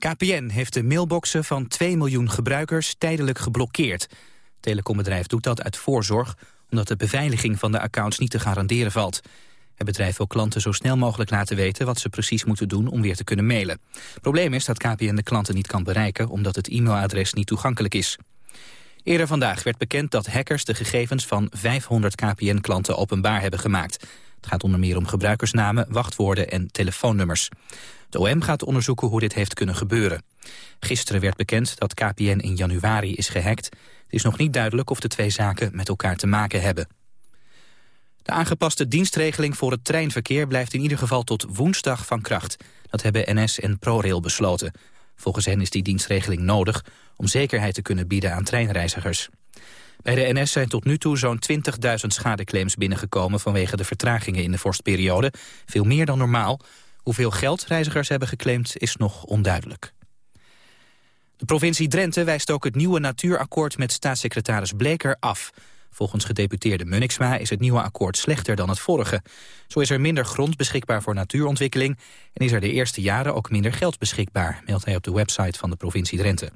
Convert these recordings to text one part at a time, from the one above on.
KPN heeft de mailboxen van 2 miljoen gebruikers tijdelijk geblokkeerd. Het telecombedrijf doet dat uit voorzorg... omdat de beveiliging van de accounts niet te garanderen valt. Het bedrijf wil klanten zo snel mogelijk laten weten... wat ze precies moeten doen om weer te kunnen mailen. Probleem is dat KPN de klanten niet kan bereiken... omdat het e-mailadres niet toegankelijk is. Eerder vandaag werd bekend dat hackers de gegevens van 500 KPN-klanten openbaar hebben gemaakt. Het gaat onder meer om gebruikersnamen, wachtwoorden en telefoonnummers. De OM gaat onderzoeken hoe dit heeft kunnen gebeuren. Gisteren werd bekend dat KPN in januari is gehackt. Het is nog niet duidelijk of de twee zaken met elkaar te maken hebben. De aangepaste dienstregeling voor het treinverkeer blijft in ieder geval tot woensdag van kracht. Dat hebben NS en ProRail besloten. Volgens hen is die dienstregeling nodig om zekerheid te kunnen bieden aan treinreizigers. Bij de NS zijn tot nu toe zo'n 20.000 schadeclaims binnengekomen vanwege de vertragingen in de vorstperiode. Veel meer dan normaal. Hoeveel geld reizigers hebben geclaimd is nog onduidelijk. De provincie Drenthe wijst ook het nieuwe natuurakkoord met staatssecretaris Bleker af. Volgens gedeputeerde Munniksma is het nieuwe akkoord slechter dan het vorige. Zo is er minder grond beschikbaar voor natuurontwikkeling... en is er de eerste jaren ook minder geld beschikbaar... meldt hij op de website van de provincie Drenthe.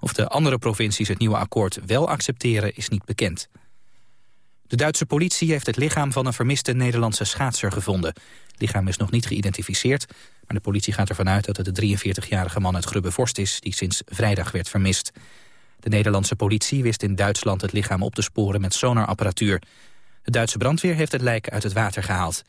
Of de andere provincies het nieuwe akkoord wel accepteren is niet bekend. De Duitse politie heeft het lichaam van een vermiste Nederlandse schaatser gevonden. Het lichaam is nog niet geïdentificeerd, maar de politie gaat ervan uit dat het de 43-jarige man uit Grubbevorst is die sinds vrijdag werd vermist. De Nederlandse politie wist in Duitsland het lichaam op te sporen met sonarapparatuur. De Duitse brandweer heeft het lijk uit het water gehaald.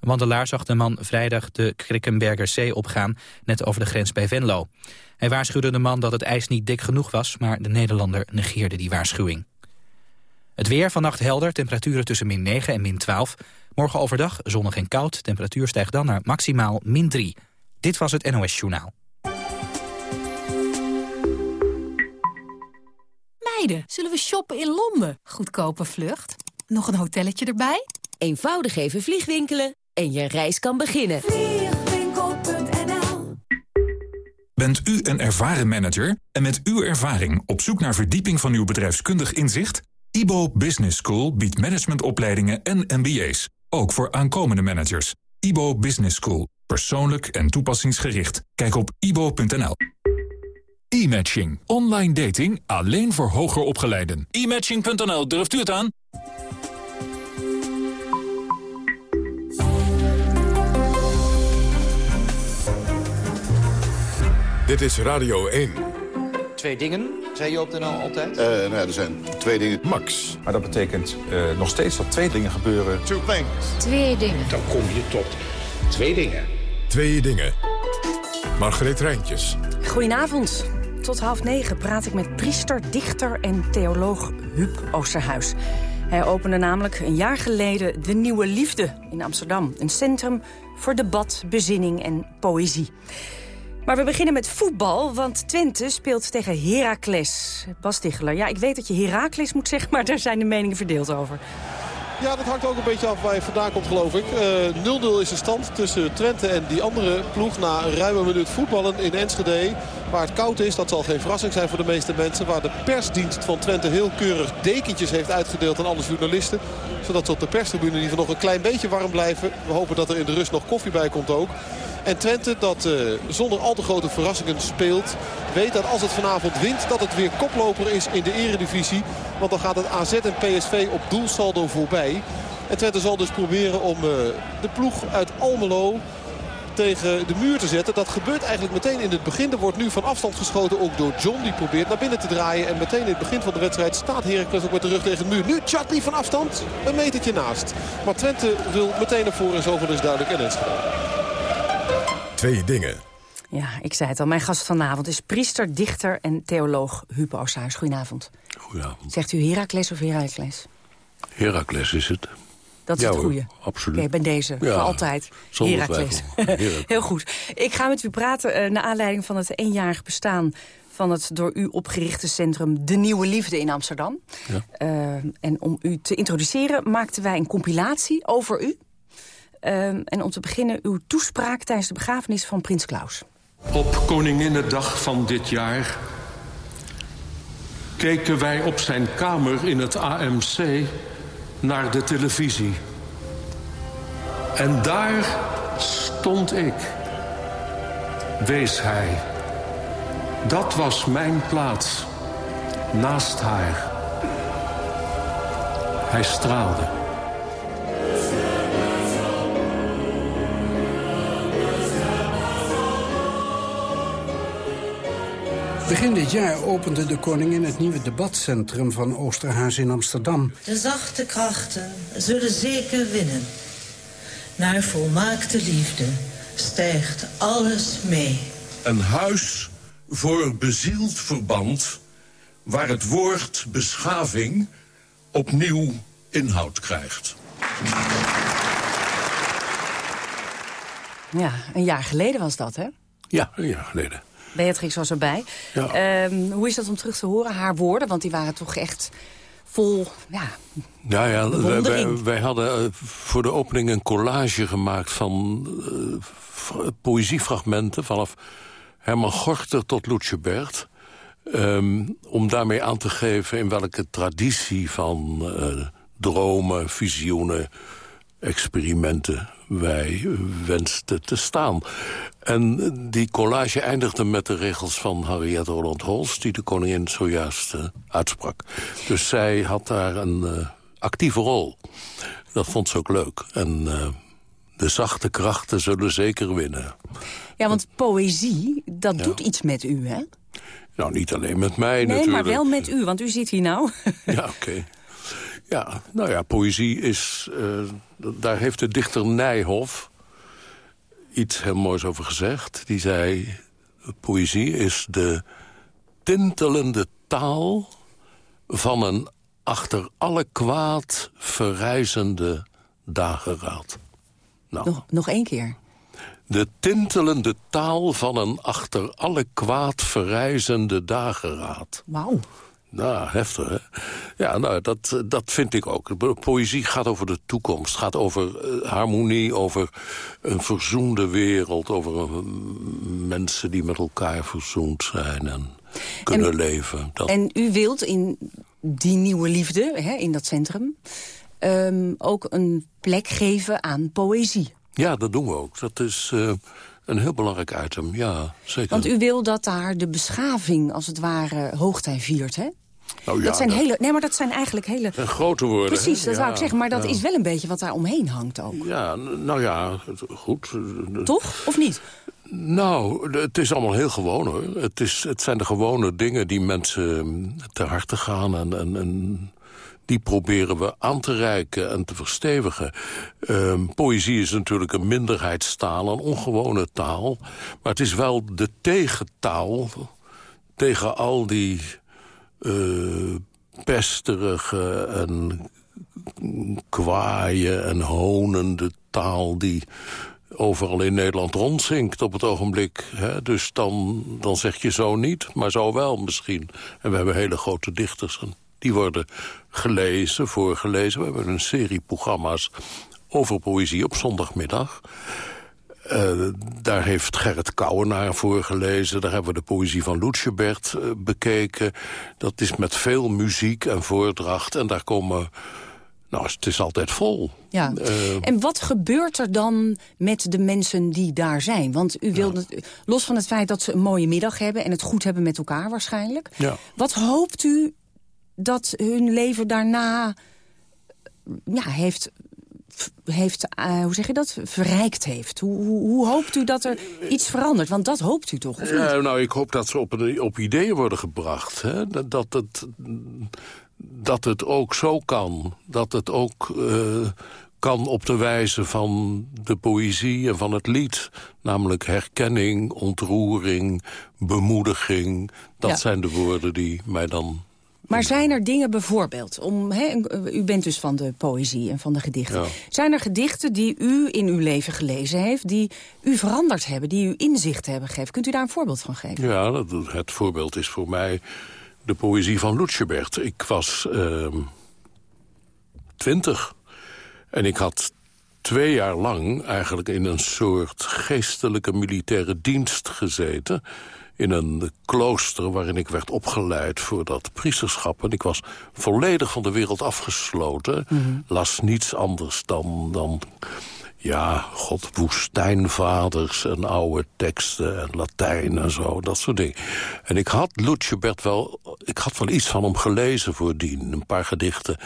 Een wandelaar zag de man vrijdag de Krikkenberger Zee opgaan, net over de grens bij Venlo. Hij waarschuwde de man dat het ijs niet dik genoeg was, maar de Nederlander negeerde die waarschuwing. Het weer vannacht helder, temperaturen tussen min 9 en min 12. Morgen overdag zonnig en koud, temperatuur stijgt dan naar maximaal min 3. Dit was het NOS Journaal. Zullen we shoppen in Londen? Goedkope vlucht. Nog een hotelletje erbij? Eenvoudig even vliegwinkelen en je reis kan beginnen. Vliegwinkel.nl Bent u een ervaren manager en met uw ervaring op zoek naar verdieping van uw bedrijfskundig inzicht? IBO Business School biedt managementopleidingen en MBA's, ook voor aankomende managers. IBO Business School, persoonlijk en toepassingsgericht. Kijk op ibo.nl. E-matching, online dating alleen voor hoger opgeleiden. E-matching.nl, durft u het aan? Dit is Radio 1. Twee dingen, zei je op de NL altijd? Uh, nou ja, er zijn twee dingen. Max. Maar dat betekent uh, nog steeds dat twee dingen gebeuren. Two things. Twee dingen. Dan kom je tot twee dingen. Twee dingen. Margreet Rijntjes. Goedenavond. Tot half negen praat ik met priester, dichter en theoloog Huub Oosterhuis. Hij opende namelijk een jaar geleden De Nieuwe Liefde in Amsterdam. Een centrum voor debat, bezinning en poëzie. Maar we beginnen met voetbal, want Twente speelt tegen Heracles. Bas Ticheler, ja, ik weet dat je Heracles moet zeggen... maar daar zijn de meningen verdeeld over. Ja, dat hangt ook een beetje af waar je vandaan komt, geloof ik. 0-0 uh, is de stand tussen Twente en die andere ploeg... na ruime minuut voetballen in Enschede. Waar het koud is, dat zal geen verrassing zijn voor de meeste mensen. Waar de persdienst van Twente heel keurig dekentjes heeft uitgedeeld aan alle journalisten. Zodat ze op de perstribune in nog een klein beetje warm blijven. We hopen dat er in de rust nog koffie bij komt ook. En Twente dat uh, zonder al te grote verrassingen speelt. Weet dat als het vanavond wint dat het weer koploper is in de eredivisie. Want dan gaat het AZ en PSV op doelsaldo voorbij. En Twente zal dus proberen om uh, de ploeg uit Almelo tegen de muur te zetten. Dat gebeurt eigenlijk meteen in het begin. Er wordt nu van afstand geschoten ook door John. Die probeert naar binnen te draaien. En meteen in het begin van de wedstrijd staat Heracles ook met de rug tegen de muur. Nu Chatli van afstand. Een metertje naast. Maar Twente wil meteen naar voren en zoveel is duidelijk en gedaan. Twee dingen. Ja, ik zei het al. Mijn gast vanavond is priester, dichter en theoloog Huub Oosterhuis. Goedenavond. Goedenavond. Zegt u Heracles of Heracles? Heracles is het. Dat is ja, het goede. Absoluut. Oké, bij deze. Ja, voor altijd. Heracles. Heel goed. Ik ga met u praten uh, naar aanleiding van het eenjarig bestaan van het door u opgerichte centrum De Nieuwe Liefde in Amsterdam. Ja. Uh, en om u te introduceren maakten wij een compilatie over u. Uh, en om te beginnen uw toespraak tijdens de begrafenis van Prins Klaus. Op Koninginnedag van dit jaar keken wij op zijn kamer in het AMC naar de televisie. En daar stond ik. Wees hij Dat was mijn plaats. Naast haar. Hij straalde. Begin dit jaar opende de koningin het nieuwe debatcentrum van Oosterhuis in Amsterdam. De zachte krachten zullen zeker winnen. Naar volmaakte liefde stijgt alles mee. Een huis voor bezield verband... waar het woord beschaving opnieuw inhoud krijgt. Ja, een jaar geleden was dat, hè? Ja, een jaar geleden. Beatrix was erbij. Ja. Ehm, hoe is dat om terug te horen, haar woorden? Want die waren toch echt vol, ja... Ja, ja wij, hadden eh, voor de opening een collage gemaakt van eh, poëziefragmenten... vanaf Herman Gorter tot Lutjebert. Ehm, om daarmee aan te geven in welke traditie van eh, dromen, visioenen, experimenten wij wensten te staan. En die collage eindigde met de regels van Harriet Roland Holst... die de koningin zojuist eh, uitsprak. Dus zij had daar een eh, actieve rol. Dat vond ze ook leuk. En eh, de zachte krachten zullen zeker winnen. Ja, want poëzie, dat doet iets met u, hè? Nou, niet alleen met mij nee, natuurlijk. maar wel met u, want u zit hier nou. Ja, oké. Ja, nou ja, poëzie is... eh, daar heeft de dichter Nijhoff iets heel moois over gezegd. Die zei, poëzie is de tintelende taal... van een achter alle kwaad verrijzende dageraad. Nou, Nog, nog één keer. de tintelende taal van een achter alle kwaad verrijzende dageraad. Wauw. Nou, heftig, hè? Ja, nou, dat, dat vind ik ook. Po- Poëzie gaat over de toekomst. gaat over eh, harmonie, over een verzoende wereld... over eh, mensen die met elkaar verzoend zijn en kunnen leven. Dat, En u wilt in die nieuwe liefde, hè, in dat centrum... ehm, ook een plek geven aan poëzie. Ja, dat doen we ook. Dat is eh, een heel belangrijk item, ja, zeker. Want u wil dat daar de beschaving, als het ware, hoogtij viert, hè? Nou ja, dat zijn dat hele, nee, maar dat zijn eigenlijk hele... zijn grote woorden. Precies, dat wou Ja, ik zeggen. Maar dat ja. is wel een beetje wat daar omheen hangt ook. Ja, nou ja, goed. Toch? Of niet? Nou, het is allemaal heel gewoon hoor. Het, is, het zijn de gewone dingen die mensen ter harte gaan. En, en, en die proberen we aan te reiken en te verstevigen. Ehm, poëzie is natuurlijk een minderheidstaal, een ongewone taal. Maar het is wel de tegentaal tegen al die eh, pesterige en kwaaie en honende taal... die overal in Nederland rondzinkt op het ogenblik. Hè? Dus dan, dan zeg je zo niet, maar zo wel misschien. En we hebben hele grote dichters die worden gelezen, voorgelezen. We hebben een serie programma's over poëzie op zondagmiddag. Eh, daar heeft Gerrit Kouwenaar voor gelezen. Daar hebben we de poëzie van Lutjebert eh, bekeken. Dat is met veel muziek en voordracht. En daar komen... Nou, het is altijd vol. Ja. Eh, En wat gebeurt er dan met de mensen die daar zijn? Want u wilt, los van het feit dat ze een mooie middag hebben... en het goed hebben met elkaar waarschijnlijk... ja. wat hoopt u dat hun leven daarna ja, heeft, heeft eh, hoe zeg je dat, verrijkt heeft? Hoe, hoe, hoe hoopt u dat er iets verandert? Want dat hoopt u toch, of niet? Ja, nou, ik hoop dat ze op, op ideeën worden gebracht. Hè? Dat, dat, het, dat het ook zo kan. Dat het ook eh, kan op de wijze van de poëzie en van het lied. Namelijk herkenning, ontroering, bemoediging. Dat Ja. zijn de woorden die mij dan... Maar zijn er dingen bijvoorbeeld, om, u bent dus van de poëzie en van de gedichten. Ja. Zijn er gedichten die u in uw leven gelezen heeft, die u veranderd hebben, die u inzicht hebben gegeven? Kunt u daar een voorbeeld van geven? Ja, dat, het voorbeeld is voor mij de poëzie van Lutjebert. Ik was ehm, twintig en ik had twee jaar lang eigenlijk in een soort geestelijke militaire dienst gezeten. In een klooster waarin ik werd opgeleid voor dat priesterschap. En ik was volledig van de wereld afgesloten. Las niets anders dan, dan Ja, god, woestijnvaders en oude teksten en Latijn en zo, dat soort dingen. En ik had Lutjebert wel, ik had wel iets van hem gelezen voordien, een paar gedichten.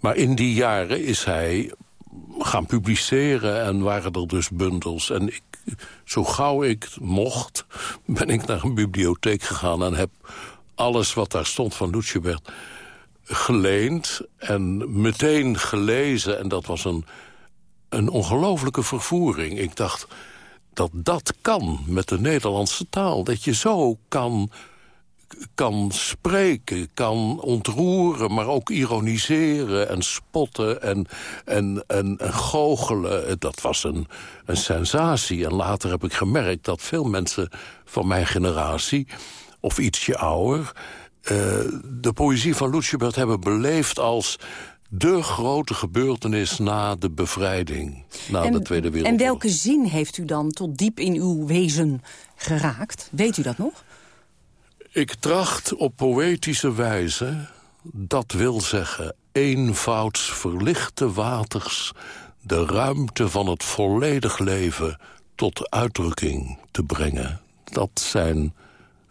Maar in die jaren is hij gaan publiceren en waren er dus bundels. En ik, zo gauw ik mocht, ben ik naar een bibliotheek gegaan... en heb alles wat daar stond van Lutjebert geleend en meteen gelezen. En dat was een een ongelofelijke vervoering. Ik dacht dat dat kan met de Nederlandse taal. Dat je zo kan, kan spreken, kan ontroeren... maar ook ironiseren en spotten en, en, en, en goochelen. Dat was een, een sensatie. En later heb ik gemerkt dat veel mensen van mijn generatie... of ietsje ouder... Uh, de poëzie van Lutjebert hebben beleefd als de grote gebeurtenis na de bevrijding, na en, de Tweede Wereldoorlog. En welke zin heeft u dan tot diep in uw wezen geraakt? Weet u dat nog? Ik tracht op poëtische wijze, dat wil zeggen... eenvouds verlichte waters de ruimte van het volledig leven... tot uitdrukking te brengen. Dat zijn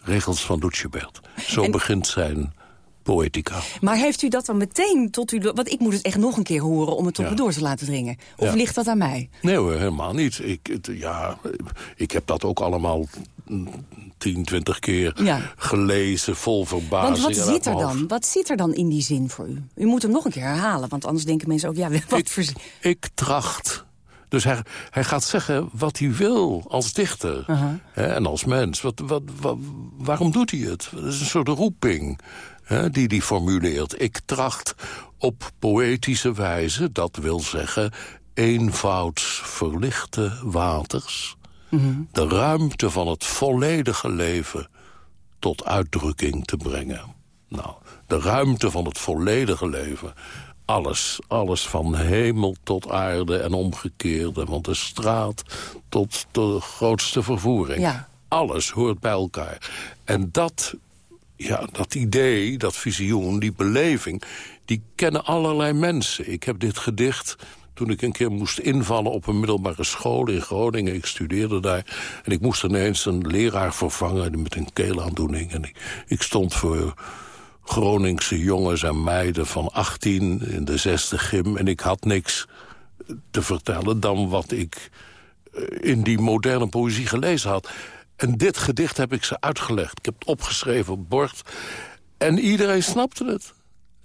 regels van Lutjebert. Zo en... begint zijn poëtica. Maar heeft u dat dan meteen tot u... Want ik moet het echt nog een keer horen om het tot ja. me door te laten dringen. Of ligt dat aan mij? Nee hoor, helemaal niet. Ik, het, ja, ik heb dat ook allemaal 10, 20 keer ja. gelezen, vol verbazing. Want wat zit er dan? Wat zit er dan in die zin voor u? U moet hem nog een keer herhalen, want anders denken mensen ook... ja, wat ik, voor... ik tracht dus hij, hij gaat zeggen wat hij wil als dichter uh -huh. hè, en als mens. Wat, wat, wat, waarom doet hij het? Dat is een soort roeping hè, die hij formuleert. Ik tracht op poëtische wijze, dat wil zeggen... eenvouds verlichte waters... -huh. de ruimte van het volledige leven tot uitdrukking te brengen. Nou, de ruimte van het volledige leven alles. Alles van hemel tot aarde en omgekeerde. Want de straat tot de grootste vervoering. Ja. Alles hoort bij elkaar. En dat, ja, dat idee, dat visioen, die beleving... die kennen allerlei mensen. Ik heb dit gedicht toen ik een keer moest invallen op een middelbare school in Groningen. Ik studeerde daar. En ik moest ineens een leraar vervangen met een keelaandoening. En ik, ik stond voor Groningse jongens en meiden van 18 in de zesde gym. En ik had niks te vertellen dan wat ik eh, in die moderne poëzie gelezen had. En dit gedicht heb ik ze uitgelegd. Ik heb het opgeschreven op bord. En iedereen snapte het.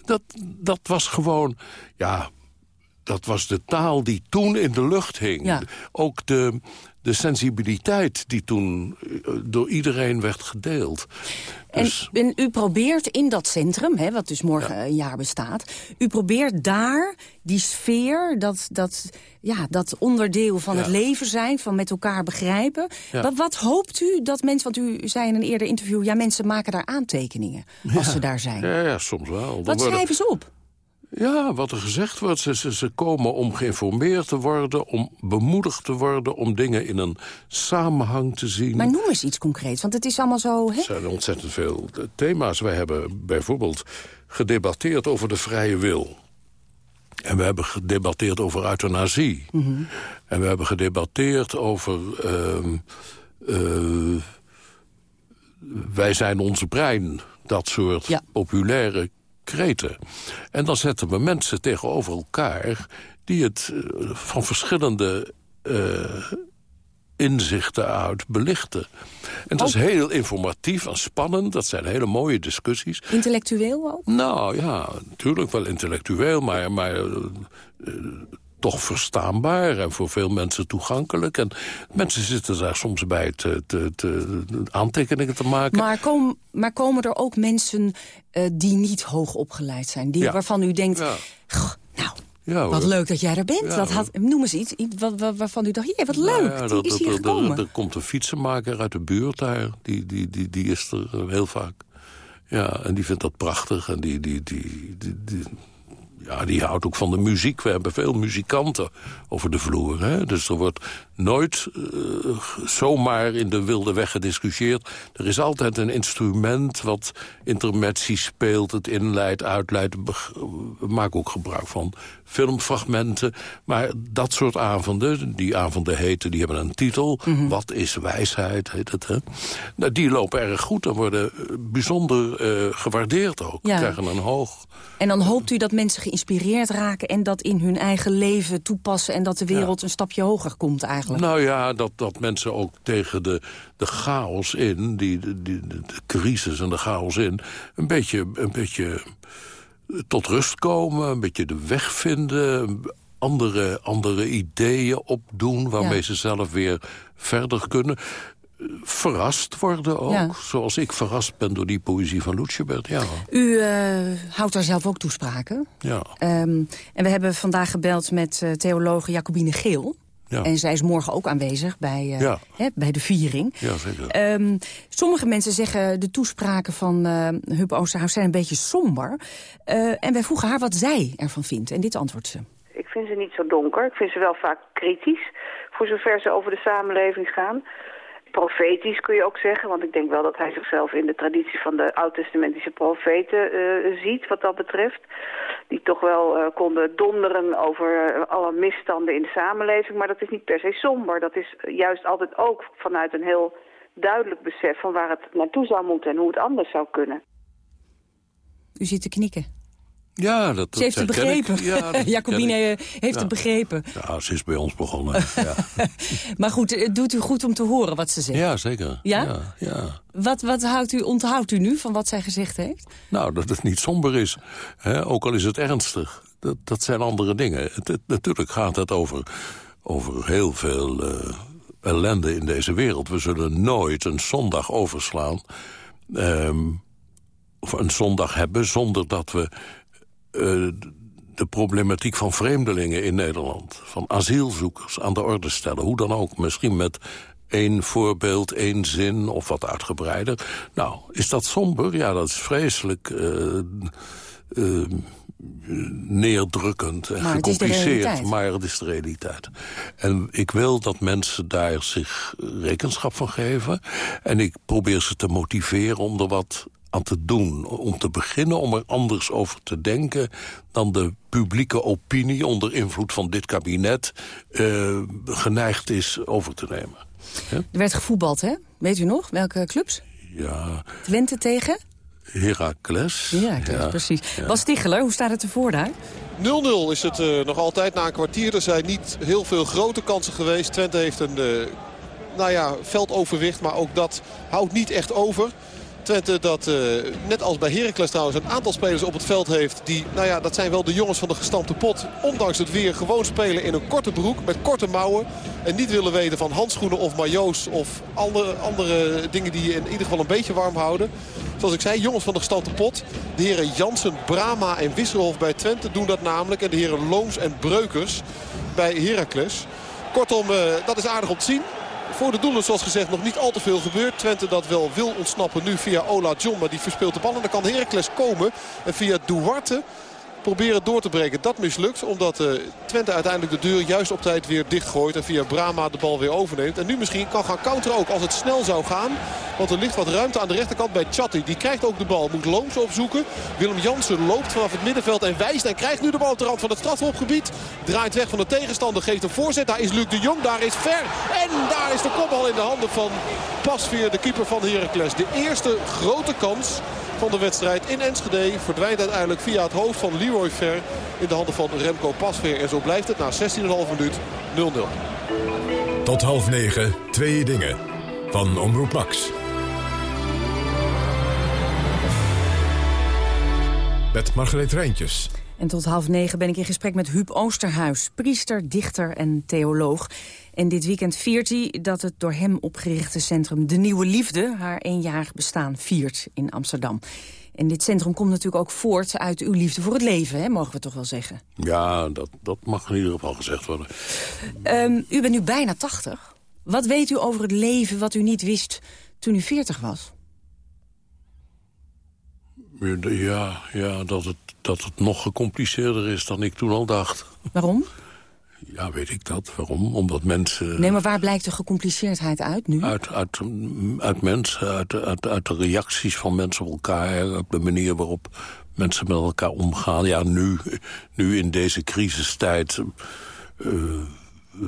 Dat, dat was gewoon, ja, dat was de taal die toen in de lucht hing. Ja. Ook de, de sensibiliteit die toen eh, door iedereen werd gedeeld. Dus... En, en, u probeert in dat centrum, hè, wat dus morgen ja. een jaar bestaat... u probeert daar die sfeer, dat, dat, ja, dat onderdeel van ja. het leven zijn... van met elkaar begrijpen. Ja. Wat, wat, hoopt u dat mensen, want u zei in een eerder interview... ja, mensen maken daar aantekeningen als ze daar zijn. Ja, ja soms wel. Dan wat worden... schrijven ze op? Ja, wat er gezegd wordt. Ze, ze, ze, komen om geïnformeerd te worden, om bemoedigd te worden... om dingen in een samenhang te zien. Maar noem eens iets concreets, want het is allemaal zo... Hè? Er zijn ontzettend veel thema's. Wij hebben bijvoorbeeld gedebatteerd over de vrije wil. En we hebben gedebatteerd over euthanasie. Mm -hmm. En we hebben gedebatteerd over... Uh, uh, wij zijn ons brein, dat soort ja. populaire kreten. En dan zetten we mensen tegenover elkaar... die het van verschillende uh, inzichten uit belichten. En dat is heel informatief en spannend. Dat zijn hele mooie discussies. Intellectueel ook? Nou ja, natuurlijk wel intellectueel, maar... maar uh, toch verstaanbaar en voor veel mensen toegankelijk. En mensen zitten daar soms bij te, te, te aantekeningen te maken. Maar, kom, maar komen er ook mensen uh, die niet hoog opgeleid zijn? Die, ja. Waarvan u denkt, ja. nou, ja, wat leuk dat jij er bent. Ja, dat had, noem eens iets, iets wat, wat, waarvan u dacht, jee, wat leuk, nou is hier gekomen. Er, er komt een fietsenmaker uit de buurt daar, die, die, die, die is er heel vaak. Ja, en die vindt dat prachtig en die... die, die, die, die ja, die houdt ook van de muziek. We hebben veel muzikanten over de vloer. Hè? Dus er wordt nooit uh, zomaar in de wilde weg gediscussieerd. Er is altijd een instrument wat intermezzi speelt, het inleidt, uitleidt. We maken ook gebruik van filmfragmenten. Maar dat soort avonden, die avonden heten, die hebben een titel. Mm -hmm. Wat is wijsheid, heet het. Hè? Nou, die lopen erg goed en worden bijzonder uh, gewaardeerd ook. Ja. Krijgen een hoog... En dan hoopt u dat mensen geïnspireerd raken... en dat in hun eigen leven toepassen... en dat de wereld ja. een stapje hoger komt eigenlijk? Nou ja, dat, dat mensen ook tegen de, de chaos in... Die, die, de, de crisis en de chaos in... een beetje, een beetje tot rust komen, een beetje de weg vinden... andere, andere ideeën opdoen waarmee ja. ze zelf weer verder kunnen verrast worden ook. Ja. Zoals ik verrast ben door die poëzie van Lutschebert, ja. U uh, houdt daar zelf ook toespraken. Ja. Um, en we hebben vandaag gebeld met uh, theologe Jacobine Geel. Ja. En zij is morgen ook aanwezig bij, uh, ja. hè, bij de viering. Ja, zeker. Um, sommige mensen zeggen de toespraken van uh, Huub Oosterhuis zijn een beetje somber. Uh, en wij vroegen haar wat zij ervan vindt. En dit antwoordt ze. Ik vind ze niet zo donker. Ik vind ze wel vaak kritisch. Voor zover ze over de samenleving gaan profetisch kun je ook zeggen. Want ik denk wel dat hij zichzelf in de traditie van de oud-testamentische profeten uh, ziet wat dat betreft. Die toch wel uh, konden donderen over uh, alle misstanden in de samenleving. Maar dat is niet per se somber. Dat is juist altijd ook vanuit een heel duidelijk besef van waar het naartoe zou moeten en hoe het anders zou kunnen. U zit te knikken. Ja, dat, ze heeft het begrepen. Ja, Jacobine heeft ja. het begrepen. Ja, ze is bij ons begonnen. ja. maar goed, het doet u goed om te horen wat ze zegt. Ja, zeker. Ja? ja, ja. Wat, wat houdt u, onthoudt u nu van wat zij gezegd heeft? Nou, dat het niet somber is. Hè? Ook al is het ernstig. Dat, dat zijn andere dingen. Het, het, natuurlijk gaat het over, over heel veel uh, ellende in deze wereld. We zullen nooit een zondag overslaan... Um, of een zondag hebben zonder dat we uh, de problematiek van vreemdelingen in Nederland... van asielzoekers aan de orde stellen. Hoe dan ook, misschien met één voorbeeld, één zin of wat uitgebreider. Nou, is dat somber? Ja, dat is vreselijk uh, uh, neerdrukkend en maar gecompliceerd. Maar het is de realiteit. En ik wil dat mensen daar zich rekenschap van geven. En ik probeer ze te motiveren om er wat aan te doen. Om te beginnen om er anders over te denken... dan de publieke opinie onder invloed van dit kabinet... Uh, geneigd is over te nemen. Ja? Er werd gevoetbald, hè? Weet u nog? Welke clubs? Ja. Twente tegen? Heracles. Heracles, ja, precies. Ja. Bas Ticheler, hoe staat het ervoor daar? 0-0 is het uh, nog altijd na een kwartier. Er zijn niet heel veel grote kansen geweest. Twente heeft een uh, nou ja, veldoverwicht, maar ook dat houdt niet echt over. Twente dat, uh, net als bij Heracles trouwens, een aantal spelers op het veld heeft. Die, nou ja, dat zijn wel de jongens van de gestampte pot. Ondanks het weer gewoon spelen in een korte broek met korte mouwen. En niet willen weten van handschoenen of majo's of andere, andere dingen die je in ieder geval een beetje warm houden. Zoals ik zei, jongens van de gestampte pot. De heren Jansen, Brama en Wisselhof bij Twente doen dat namelijk. En de heren Looms en Breukers bij Heracles. Kortom, uh, dat is aardig om te zien. Voor de doelen zoals gezegd nog niet al te veel gebeurd. Twente dat wel wil ontsnappen nu via Ola John. Maar die verspeelt de bal en dan kan Heracles komen. En via Duarte proberen door te breken. Dat mislukt omdat uh, Twente uiteindelijk de deur juist op tijd weer dichtgooit. En via Brama de bal weer overneemt. En nu misschien kan gaan counteren ook als het snel zou gaan. Want er ligt wat ruimte aan de rechterkant bij Chatti. Die krijgt ook de bal. Moet Looms opzoeken. Willem Jansen loopt vanaf het middenveld en wijst. En krijgt nu de bal op de rand van het strafhofgebied. Draait weg van de tegenstander. Geeft een voorzet. Daar is Luc de Jong. Daar is Ver. En daar is de kopbal in de handen van Pasveer. De keeper van Heracles. De eerste grote kans van de wedstrijd in Enschede verdwijnt uiteindelijk via het hoofd van Leroy Ver in de handen van Remco Pasveer. En zo blijft het na 16,5 minuut 0-0. Tot half negen, twee dingen. Van Omroep Max. Met Margreet Rijntjes. En tot half negen ben ik in gesprek met Huub Oosterhuis, priester, dichter en theoloog. En dit weekend viert hij dat het door hem opgerichte centrum De Nieuwe Liefde... haar eenjarig bestaan viert in Amsterdam. En dit centrum komt natuurlijk ook voort uit uw liefde voor het leven, hè, mogen we toch wel zeggen? Ja, dat, dat mag in ieder geval gezegd worden. Um, u bent nu bijna 80. Wat weet u over het leven wat u niet wist toen u 40 was? Ja, ja dat, het, dat het nog gecompliceerder is dan ik toen al dacht. Waarom? Ja, weet ik dat. Waarom? Omdat mensen... Nee, maar waar blijkt de gecompliceerdheid uit nu? Uit, uit, uit mensen, uit, uit, uit de reacties van mensen op elkaar... op de manier waarop mensen met elkaar omgaan. Ja, nu, nu in deze crisistijd... Uh,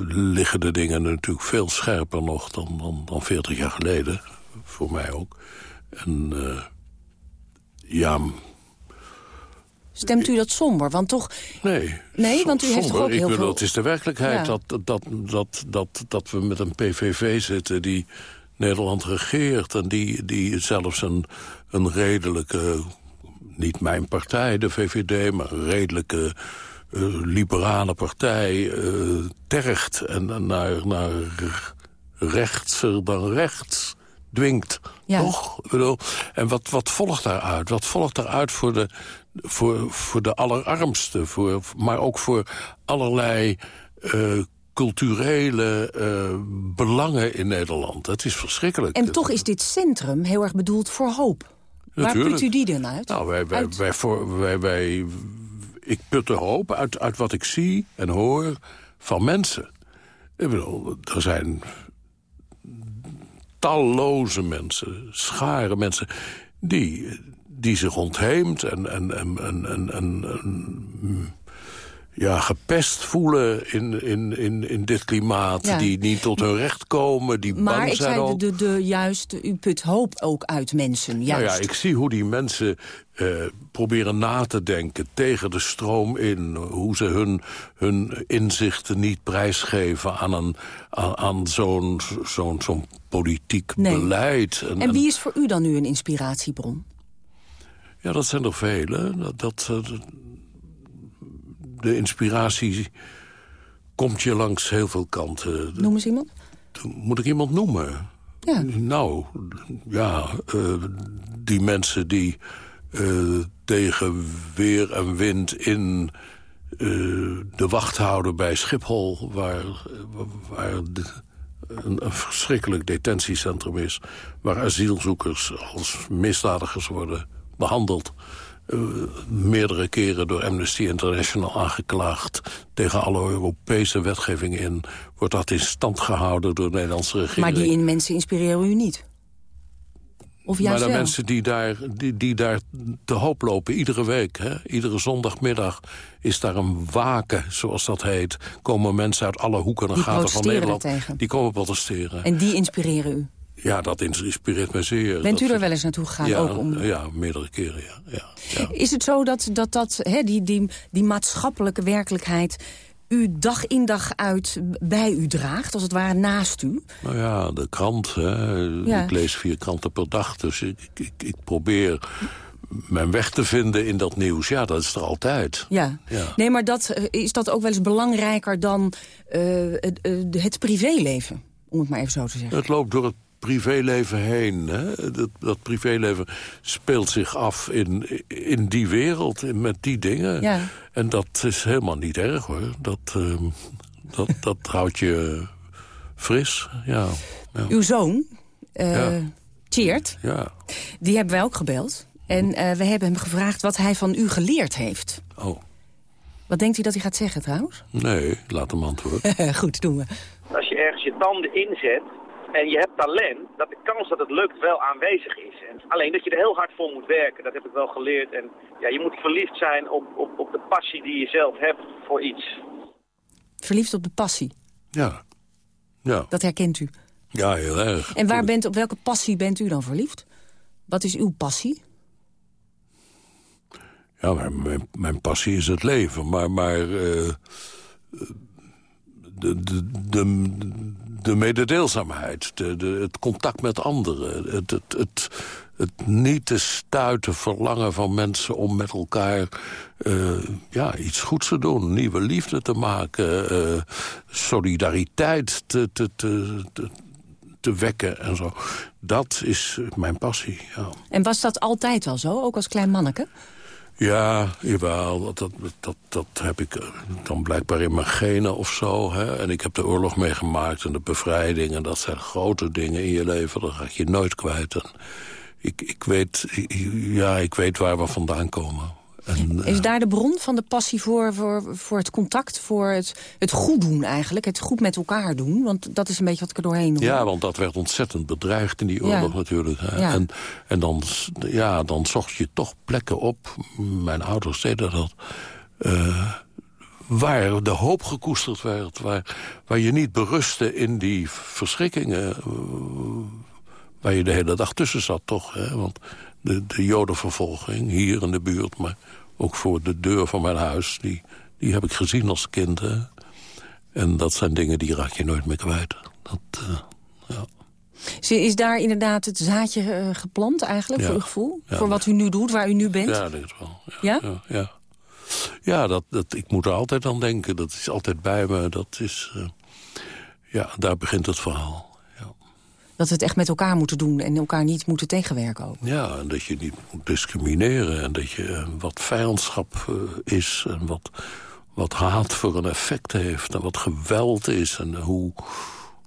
liggen de dingen natuurlijk veel scherper nog dan, dan, dan 40 jaar geleden. Voor mij ook. En uh, ja... Stemt u dat somber? Want toch... Nee. Nee, want u heeft toch ook heel bedoel, veel... Het is de werkelijkheid dat, dat, dat, dat, dat we met een PVV zitten die Nederland regeert... en die, die zelfs een, een redelijke... niet mijn partij, de VVD, maar een redelijke... Uh, liberale partij uh, tergt en naar, naar rechtser dan rechts dwingt. Ja. Toch? Ik bedoel, en wat, wat volgt daaruit? Wat volgt daaruit voor de, voor, voor de allerarmsten? Voor, maar ook voor allerlei uh, culturele uh, belangen in Nederland. Het is verschrikkelijk. En toch is dit centrum heel erg bedoeld voor hoop. Natuurlijk. Waar put u die dan uit? Nou, wij, wij, Uit- wij, voor, wij, wij, ik put de hoop uit, uit wat ik zie en hoor van mensen. Ik bedoel, er zijn talloze mensen, scharen mensen... die, die zich ontheemd en, en, en, en, en, en- en, ja, gepest voelen in, in, in, in dit klimaat. Ja. Die niet tot hun recht komen, die maar bang zijn ook. de, de, de juist, u put hoop ook uit mensen. Juist. Nou ja, ik zie hoe die mensen eh, proberen na te denken tegen de stroom in. Hoe ze hun, hun inzichten niet prijsgeven aan, een, aan, aan zo'n zo'n zo'n politiek Nee. beleid. En wie is voor u dan nu een inspiratiebron? Ja, dat zijn er vele. Dat, dat, eh, de inspiratie komt je langs heel veel kanten. Noem eens iemand. Moet ik iemand noemen? Ja. Nou, ja, eh, die mensen die eh, tegen weer en wind in de wacht houden bij Schiphol... waar, waar de- een, een verschrikkelijk detentiecentrum is... waar asielzoekers als misdadigers worden behandeld... Eh, meerdere keren door Amnesty International aangeklaagd... tegen alle Europese wetgeving in... wordt dat in stand gehouden door de Nederlandse regering. Maar die in mensen inspireren u niet? Of Maar juist de wel? mensen die daar, die, die daar te hoop lopen, iedere week, hè, iedere zondagmiddag... is daar een waken, zoals dat heet. Komen mensen uit alle hoeken en gaten van Nederland. daartegen. Die komen protesteren. En die inspireren u? Ja, dat inspireert mij zeer. Bent u er wel eens naartoe gegaan? ja, ook om... ja, meerdere keren, ja. ja. Is het zo dat, dat, dat hè, die, die, die maatschappelijke werkelijkheid... u dag in dag uit bij u draagt, als het ware naast u? Nou ja, de krant, hè. Ja. ik lees vier kranten per dag. Dus ik, ik, ik, ik probeer mijn weg te vinden in dat nieuws. Ja, dat is er altijd. Ja. Ja. Nee, maar dat, eh, is dat ook wel eens belangrijker dan eh, het, eh, het privéleven? Om het maar even zo te zeggen. Het loopt door het privéleven heen. Hè? Dat, dat privéleven speelt zich af in, in die wereld, in- met die dingen. Ja. En dat is helemaal niet erg, hoor. Dat, ehm, dat, dat houdt je fris, ja. ja. Uw zoon, eh Ja. Tjeerd, ja. die hebben wij ook gebeld. En eh, we hebben hem gevraagd wat hij van u geleerd heeft. Oh, Wat denkt u dat hij gaat zeggen trouwens? nee, laat hem antwoorden. Goed, doen we. Als je ergens je tanden inzet en je hebt talent, dat de kans dat het lukt wel aanwezig is. En alleen dat je er heel hard voor moet werken, dat heb ik wel geleerd. En ja, je moet verliefd zijn op, op, op de passie die je zelf hebt voor iets. Verliefd op de passie, Ja. Ja. dat herkent u. ja, heel erg. En waar bent, op welke passie bent u dan verliefd? Wat is uw passie? Ja, mijn passie is het leven. Maar, maar eh, de, de, de, de mededeelzaamheid, de, de, het contact met anderen... Het, het, het, het niet te stuiten verlangen van mensen om met elkaar eh, ja, iets goeds te doen. Nieuwe liefde te maken, eh, solidariteit te, te, te, te, wekken en zo. Dat is mijn passie. En was dat altijd al zo, ook als klein manneke? Ja, jawel, dat, dat, dat, dat heb ik eh, dan blijkbaar in mijn genen of zo. Hè? En ik heb de oorlog meegemaakt en de bevrijding... en dat zijn grote dingen in je leven, dat ga je nooit kwijt. En ik, ik, weet, ja, ik weet waar we vandaan komen. En, Is daar de bron van de passie voor, voor, voor het contact, voor het, het goed doen eigenlijk? Het goed met elkaar doen? Want dat is een beetje wat ik er doorheen hoor. Ja, want dat werd ontzettend bedreigd in die oorlog Ja. natuurlijk. Ja. En, en dan, ja, dan zocht je toch plekken op, mijn ouders deden dat... eh, waar de hoop gekoesterd werd, waar, waar je niet berustte in die verschrikkingen... eh, waar je de hele dag tussen zat, toch? Hè? Want de, de jodenvervolging hier in de buurt... maar ook voor de deur van mijn huis, die, die heb ik gezien als kind. Hè? En dat zijn dingen die raak je nooit meer kwijt. Dat, eh, Is- Is daar inderdaad het zaadje eh, geplant eigenlijk, Ja. voor uw gevoel? Ja, voor wat u nu doet, waar u nu bent? Ja, ik denk het wel. Ja? Ja, ja. ja dat, dat, ik moet er altijd aan denken. Dat is altijd bij me. Dat is, eh, ja, daar begint het verhaal. Dat we het echt met elkaar moeten doen en elkaar niet moeten tegenwerken ook. Ja, en dat je niet moet discrimineren. En dat je eh, wat vijandschap eh, is. En wat, wat haat voor een effect heeft. En wat geweld is. En hoe,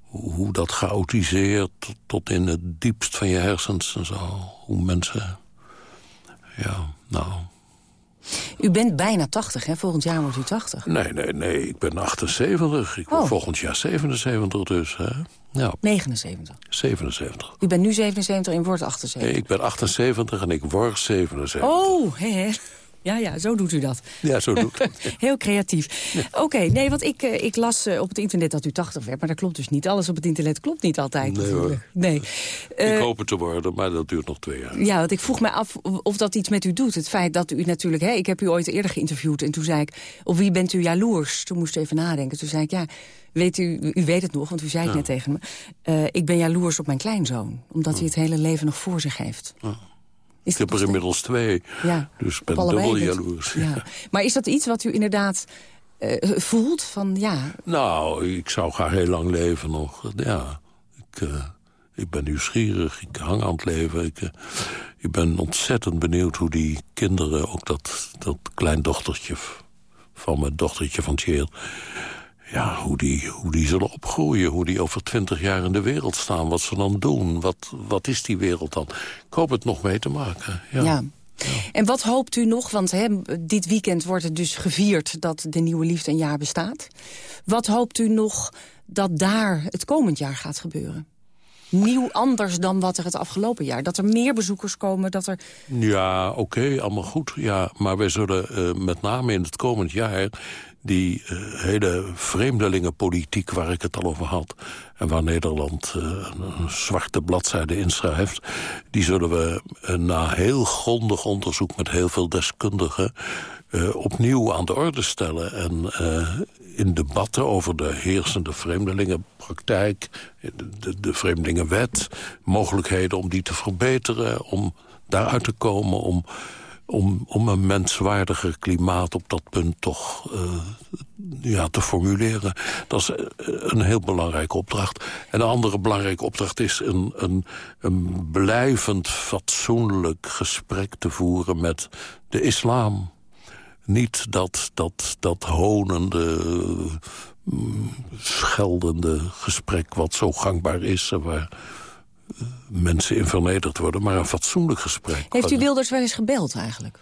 hoe, dat chaotiseert tot, tot in het diepst van je hersens en zo. Hoe mensen... Ja, nou... U bent bijna 80, hè? Volgend jaar wordt u 80. Nee, nee, nee. Ik ben 78. Ik word Oh. volgend jaar 77 dus. Hè? Ja, 79. 77. U bent nu 77 en wordt 78. Nee, ik ben 78 en ik word 77. Oh, hè. Ja, ja, zo doet u dat. Ja, zo doe ik dat. Heel creatief. Oké, nee, want ik, eh, ik las eh, op het internet dat u 80 werd, maar dat klopt dus niet. Alles op het internet klopt niet altijd Nee, hoor. Nee. Eh, ik hoop het te worden, maar dat duurt nog twee jaar. Ja, want ik vroeg me af of dat iets met u doet. Het feit dat u natuurlijk... Hè, ik heb u ooit eerder geïnterviewd en toen zei ik... op wie bent u jaloers? Toen moest ik even nadenken. Toen zei ik, ja, weet u, u weet het nog, want u zei het Ja. net tegen me. Eh, ik ben jaloers op mijn kleinzoon. Omdat hij het hele leven nog voor zich heeft. Is ik heb er inmiddels twee, Ja, dus ik ben dubbel jaloers. Ja. Maar is dat iets wat u inderdaad eh, voelt? Van ja, Nou, ik zou graag heel lang leven nog. Ja, ik, eh, ik ben nieuwsgierig, ik hang aan het leven. Ik, eh, ik ben ontzettend benieuwd hoe die kinderen, ook dat, dat kleindochtertje van mijn dochtertje van Tjeerd... Ja, hoe die, hoe die zullen opgroeien, hoe die over twintig jaar in de wereld staan. Wat ze dan doen, wat, wat is die wereld dan? Ik hoop het nog mee te maken. Ja. ja. En wat hoopt u nog? Want hè, dit weekend wordt het dus gevierd dat de Nieuwe Liefde een jaar bestaat. Wat hoopt u nog dat daar het komend jaar gaat gebeuren? Nieuw anders dan wat er het afgelopen jaar. Dat er meer bezoekers komen, dat er... Ja, oké, allemaal goed. Ja, maar wij zullen eh, met name in het komend jaar... die eh, hele vreemdelingenpolitiek waar ik het al over had... en waar Nederland eh, een zwarte bladzijde inschrijft... die zullen we eh, na heel grondig onderzoek met heel veel deskundigen... opnieuw aan de orde stellen. En in debatten over de heersende vreemdelingenpraktijk... de, de, de vreemdelingenwet, mogelijkheden om die te verbeteren... om daaruit te komen, om, om, om een menswaardiger klimaat op dat punt toch eh, ja, te formuleren. Dat is eh, een heel belangrijke opdracht. En een andere belangrijke opdracht is een, een, een blijvend fatsoenlijk gesprek te voeren met de islam. Niet dat, dat, dat honende, mm, scheldende gesprek wat zo gangbaar is... eh, mensen in vernederd worden, maar een fatsoenlijk gesprek. Heeft u Wilders wel eens gebeld eigenlijk?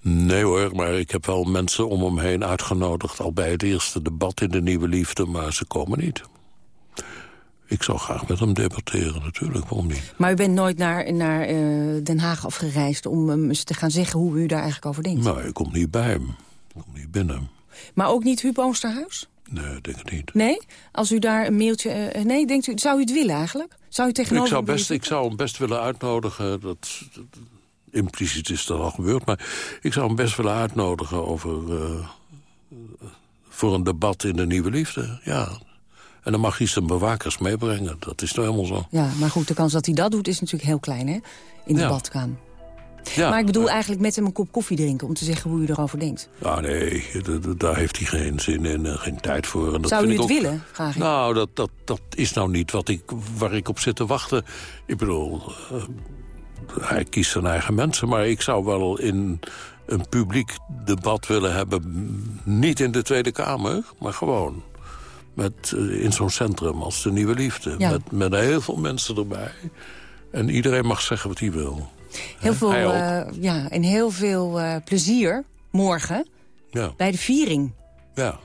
Nee hoor, maar ik heb wel mensen om hem heen uitgenodigd... al bij het eerste debat in de Nieuwe Liefde, maar ze komen niet. Ik zou graag met hem debatteren, natuurlijk, waarom niet? Maar u bent nooit naar, naar eh, Den Haag afgereisd om hem eens te gaan zeggen hoe u daar eigenlijk over denkt? Nou, ik kom niet bij hem. Ik kom niet binnen. Maar ook niet Huub Oosterhuis? Nee, ik denk het niet. Nee? Als u daar een mailtje... eh, nee, denkt u, zou u het willen eigenlijk? Zou u tegenover Ik zou, best, ik zou hem best willen uitnodigen. Dat, dat- impliciet is dat al gebeurd. Maar ik zou hem best willen uitnodigen over, eh, voor een debat in de Nieuwe Liefde. Ja. En dan mag hij zijn bewakers meebrengen. Dat is nou helemaal zo. Ja, maar goed, de kans dat hij dat doet is natuurlijk heel klein, hè? In de Ja. badkamer. Ja, maar ik bedoel eigenlijk met hem een kop koffie drinken... om te zeggen hoe u erover denkt. Ah, nee, daar heeft hij geen zin in en geen tijd voor. En dat Zou u vind het ik ook- willen? Nou, dat, dat, dat is nou niet wat ik, waar ik op zit te wachten. Ik bedoel, eh, hij kiest zijn eigen mensen... maar ik zou wel in een publiek debat willen hebben... niet in de Tweede Kamer, maar gewoon... Met, eh, in zo'n centrum als de Nieuwe Liefde. Ja. Met, met heel veel mensen erbij. En iedereen mag zeggen wat hij wil. Heel veel, eh, ja, en heel veel eh, plezier morgen Ja, bij de viering. ja.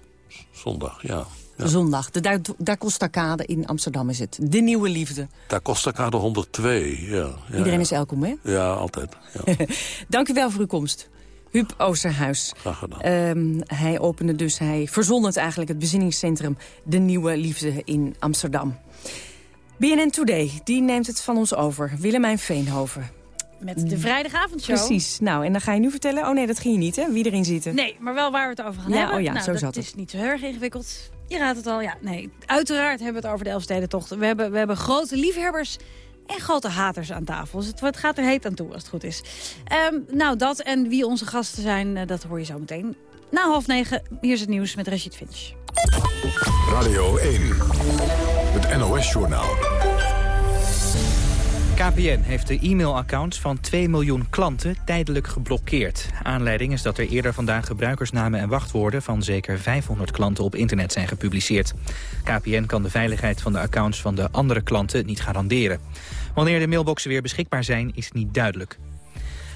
zondag, ja. ja. Zondag. De Daar Costa Kade in Amsterdam is het. De nieuwe liefde. Daar kost elkaar de 102, ja. ja Iedereen is welkom, hè? Ja, altijd. Ja. Dank u wel voor uw komst. Huub Oosterhuis. Graag gedaan. Ehm, hij opende dus, hij verzon het eigenlijk, het bezinningscentrum De Nieuwe Liefde in Amsterdam. BNN Today, die neemt het van ons over. Willemijn Veenhoven. Met de vrijdagavondshow. Precies. Nou, en dan ga je nu vertellen... Oh nee, dat ging je niet, hè? Wie erin zitten. Nee, maar wel waar we het over gaan Ja, hebben. oh ja, nou, zo dat zat is het. niet zo heel erg ingewikkeld. Je raadt het al, ja. Nee, uiteraard hebben we het over de Elfstedentocht. We hebben, we hebben grote liefhebbers en grote haters aan tafel. Dus het, het gaat er heet aan toe, als het goed is. Ehm, nou, dat en wie onze gasten zijn, eh, dat hoor je zo meteen. Na half negen, hier is het nieuws met Rashid Finch. Radio 1, het NOS-journaal. KPN heeft de e-mailaccounts van 2 miljoen klanten tijdelijk geblokkeerd. Aanleiding is dat er eerder vandaag gebruikersnamen en wachtwoorden... van zeker 500 klanten op internet zijn gepubliceerd. KPN kan de veiligheid van de accounts van de andere klanten niet garanderen. Wanneer de mailboxen weer beschikbaar zijn, is niet duidelijk.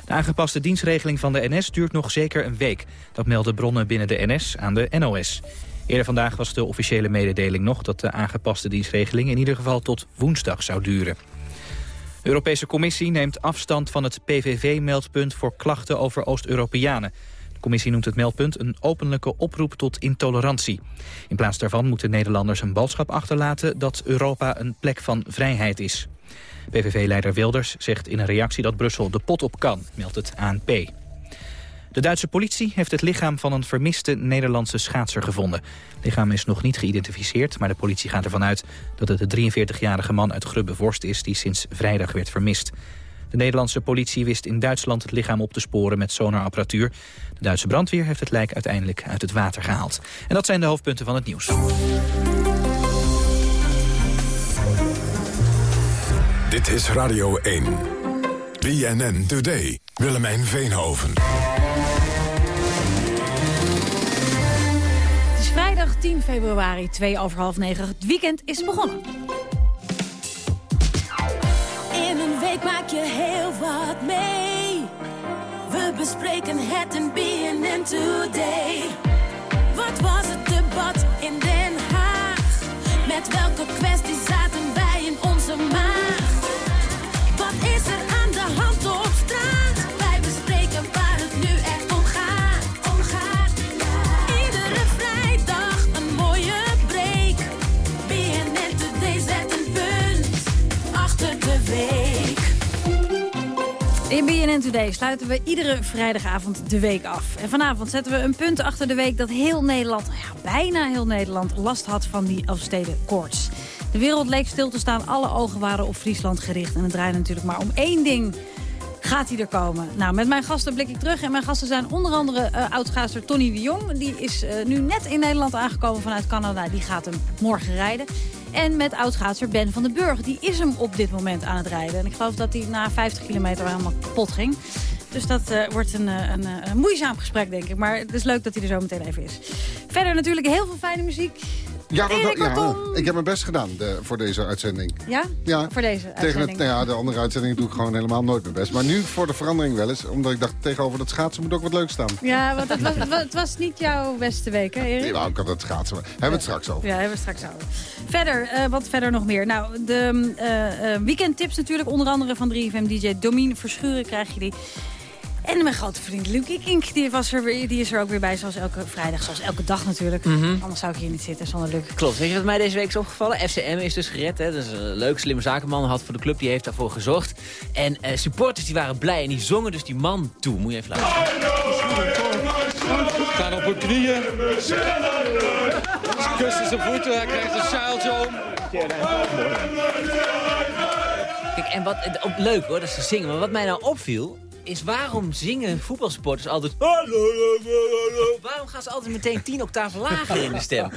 De aangepaste dienstregeling van de NS duurt nog zeker een week. Dat melden bronnen binnen de NS aan de NOS. Eerder vandaag was de officiële mededeling nog... dat de aangepaste dienstregeling in ieder geval tot woensdag zou duren. De Europese Commissie neemt afstand van het PVV-meldpunt voor klachten over Oost-Europeanen. De commissie noemt het meldpunt een openlijke oproep tot intolerantie. In plaats daarvan moeten Nederlanders een boodschap achterlaten dat Europa een plek van vrijheid is. PVV-leider Wilders zegt in een reactie dat Brussel de pot op kan, meldt het ANP. De Duitse politie heeft het lichaam van een vermiste Nederlandse schaatser gevonden. Het lichaam is nog niet geïdentificeerd, maar de politie gaat ervan uit dat het de 43-jarige man uit Grubbevorst is die sinds vrijdag werd vermist. De Nederlandse politie wist in Duitsland het lichaam op te sporen met sonarapparatuur. De Duitse brandweer heeft het lijk uiteindelijk uit het water gehaald. En dat zijn de hoofdpunten van het nieuws. Dit is Radio 1. BNN Today. Willemijn Veenhoven. Het is vrijdag 10 februari, 2 over half 9. Het weekend is begonnen. In een week maak je heel wat mee. We bespreken het in BNN Today. Wat was het debat in Den Haag? Met welke kwestie In BNN Today sluiten we iedere vrijdagavond de week af. En vanavond zetten we een punt achter de week dat heel Nederland, ja, bijna heel Nederland, last had van die Elfsteden koorts. De wereld leek stil te staan, alle ogen waren op Friesland gericht. En het draaide natuurlijk maar om één ding. Gaat hij er komen? Nou, met mijn gasten blik ik terug. En mijn gasten zijn onder andere uh, oudschaatser Tony de Jong. Die is uh, nu net in Nederland aangekomen vanuit Canada. Die gaat hem morgen rijden. En met oudschaatser Ben van den Burg. Die is hem op dit moment aan het rijden. En ik geloof dat hij na 50 kilometer helemaal kapot ging. Dus dat uh, wordt een, een, een, moeizaam gesprek, denk ik. Maar het is leuk dat hij er zo meteen even is. Verder natuurlijk heel veel fijne muziek. Ja, dat, ja, ik heb mijn best gedaan de, voor deze uitzending. Ja? Ja. Voor deze tegen uitzending? Het, nou ja, de andere uitzending doe ik gewoon helemaal nooit mijn best. Maar nu voor de verandering wel eens. Omdat ik dacht, tegenover dat schaatsen moet ook wat leuk staan. Ja, want het was, het was niet jouw beste week, hè Erik? Nee, maar ik had het schaatsen. Hebben we het straks over. Ja, hebben we het straks over. Verder, uh, wat verder nog meer? Nou, de uh, weekendtips natuurlijk. Onder andere van 3FM-dj Domien Verschuren krijg je die. En mijn grote vriend Luc Ikink, die, was er, weer, die is er ook weer bij, zoals elke vrijdag, zoals elke dag natuurlijk. Mm -hmm. Anders zou ik hier niet zitten zonder Luc. Klopt. Weet je wat mij deze week is opgevallen? FCM is dus gered. Hè? Dat is een leuk, slimme zakenman. Had voor de club, die heeft daarvoor gezorgd. En uh, supporters die waren blij en die zongen dus die man toe. Moet je even luisteren. Gaan op hun knieën. Ze kussen zijn voeten, hij krijgt een sjaaltje om. Kijk, en wat, leuk hoor, dat ze zingen. Maar wat mij nou opviel, is waarom zingen voetbalsporters altijd... Waarom gaan ze altijd meteen tien octaven lager in de stem?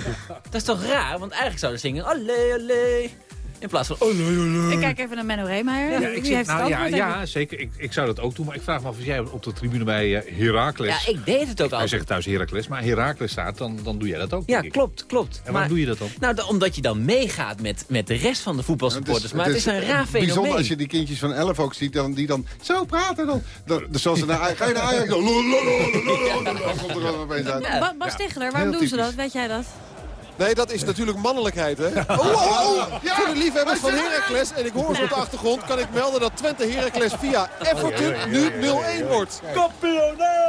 Dat is toch raar? Want eigenlijk zouden ze zingen... Allee, allee. In plaats van... Oh, nee, nee, nee. Ik kijk even naar Menno Reemeijer. Ja, ik heeft zit, het nou, ja, ja, zeker. Ik, ik zou dat ook doen. Maar ik vraag me af, als jij op de tribune bij uh, Heracles... Ja, ik deed het ook Hij al. zegt thuis Heracles, maar Heracles staat, dan, dan doe jij dat ook, Ja, klopt, klopt. En waarom doe je dat dan? Nou, da- omdat je dan meegaat met, met de rest van de voetbalsupporters. maar het is, een raar fenomeen. Bijzonder als je die kindjes van 11 ook ziet, dan, die dan zo praten. Dan, dan, dus zoals ze naar, ga je naar Ajax, dan, dan komt er dan opeens uit. Ba- Bas Ticheler, waarom doen ze dat? Weet jij dat? Nee, dat is natuurlijk mannelijkheid, hè? Oh, oh, oh! Voor de liefhebbers van Heracles, en ik hoor ze op de achtergrond... kan ik melden dat Twente Heracles via Everton nu 0-1 wordt.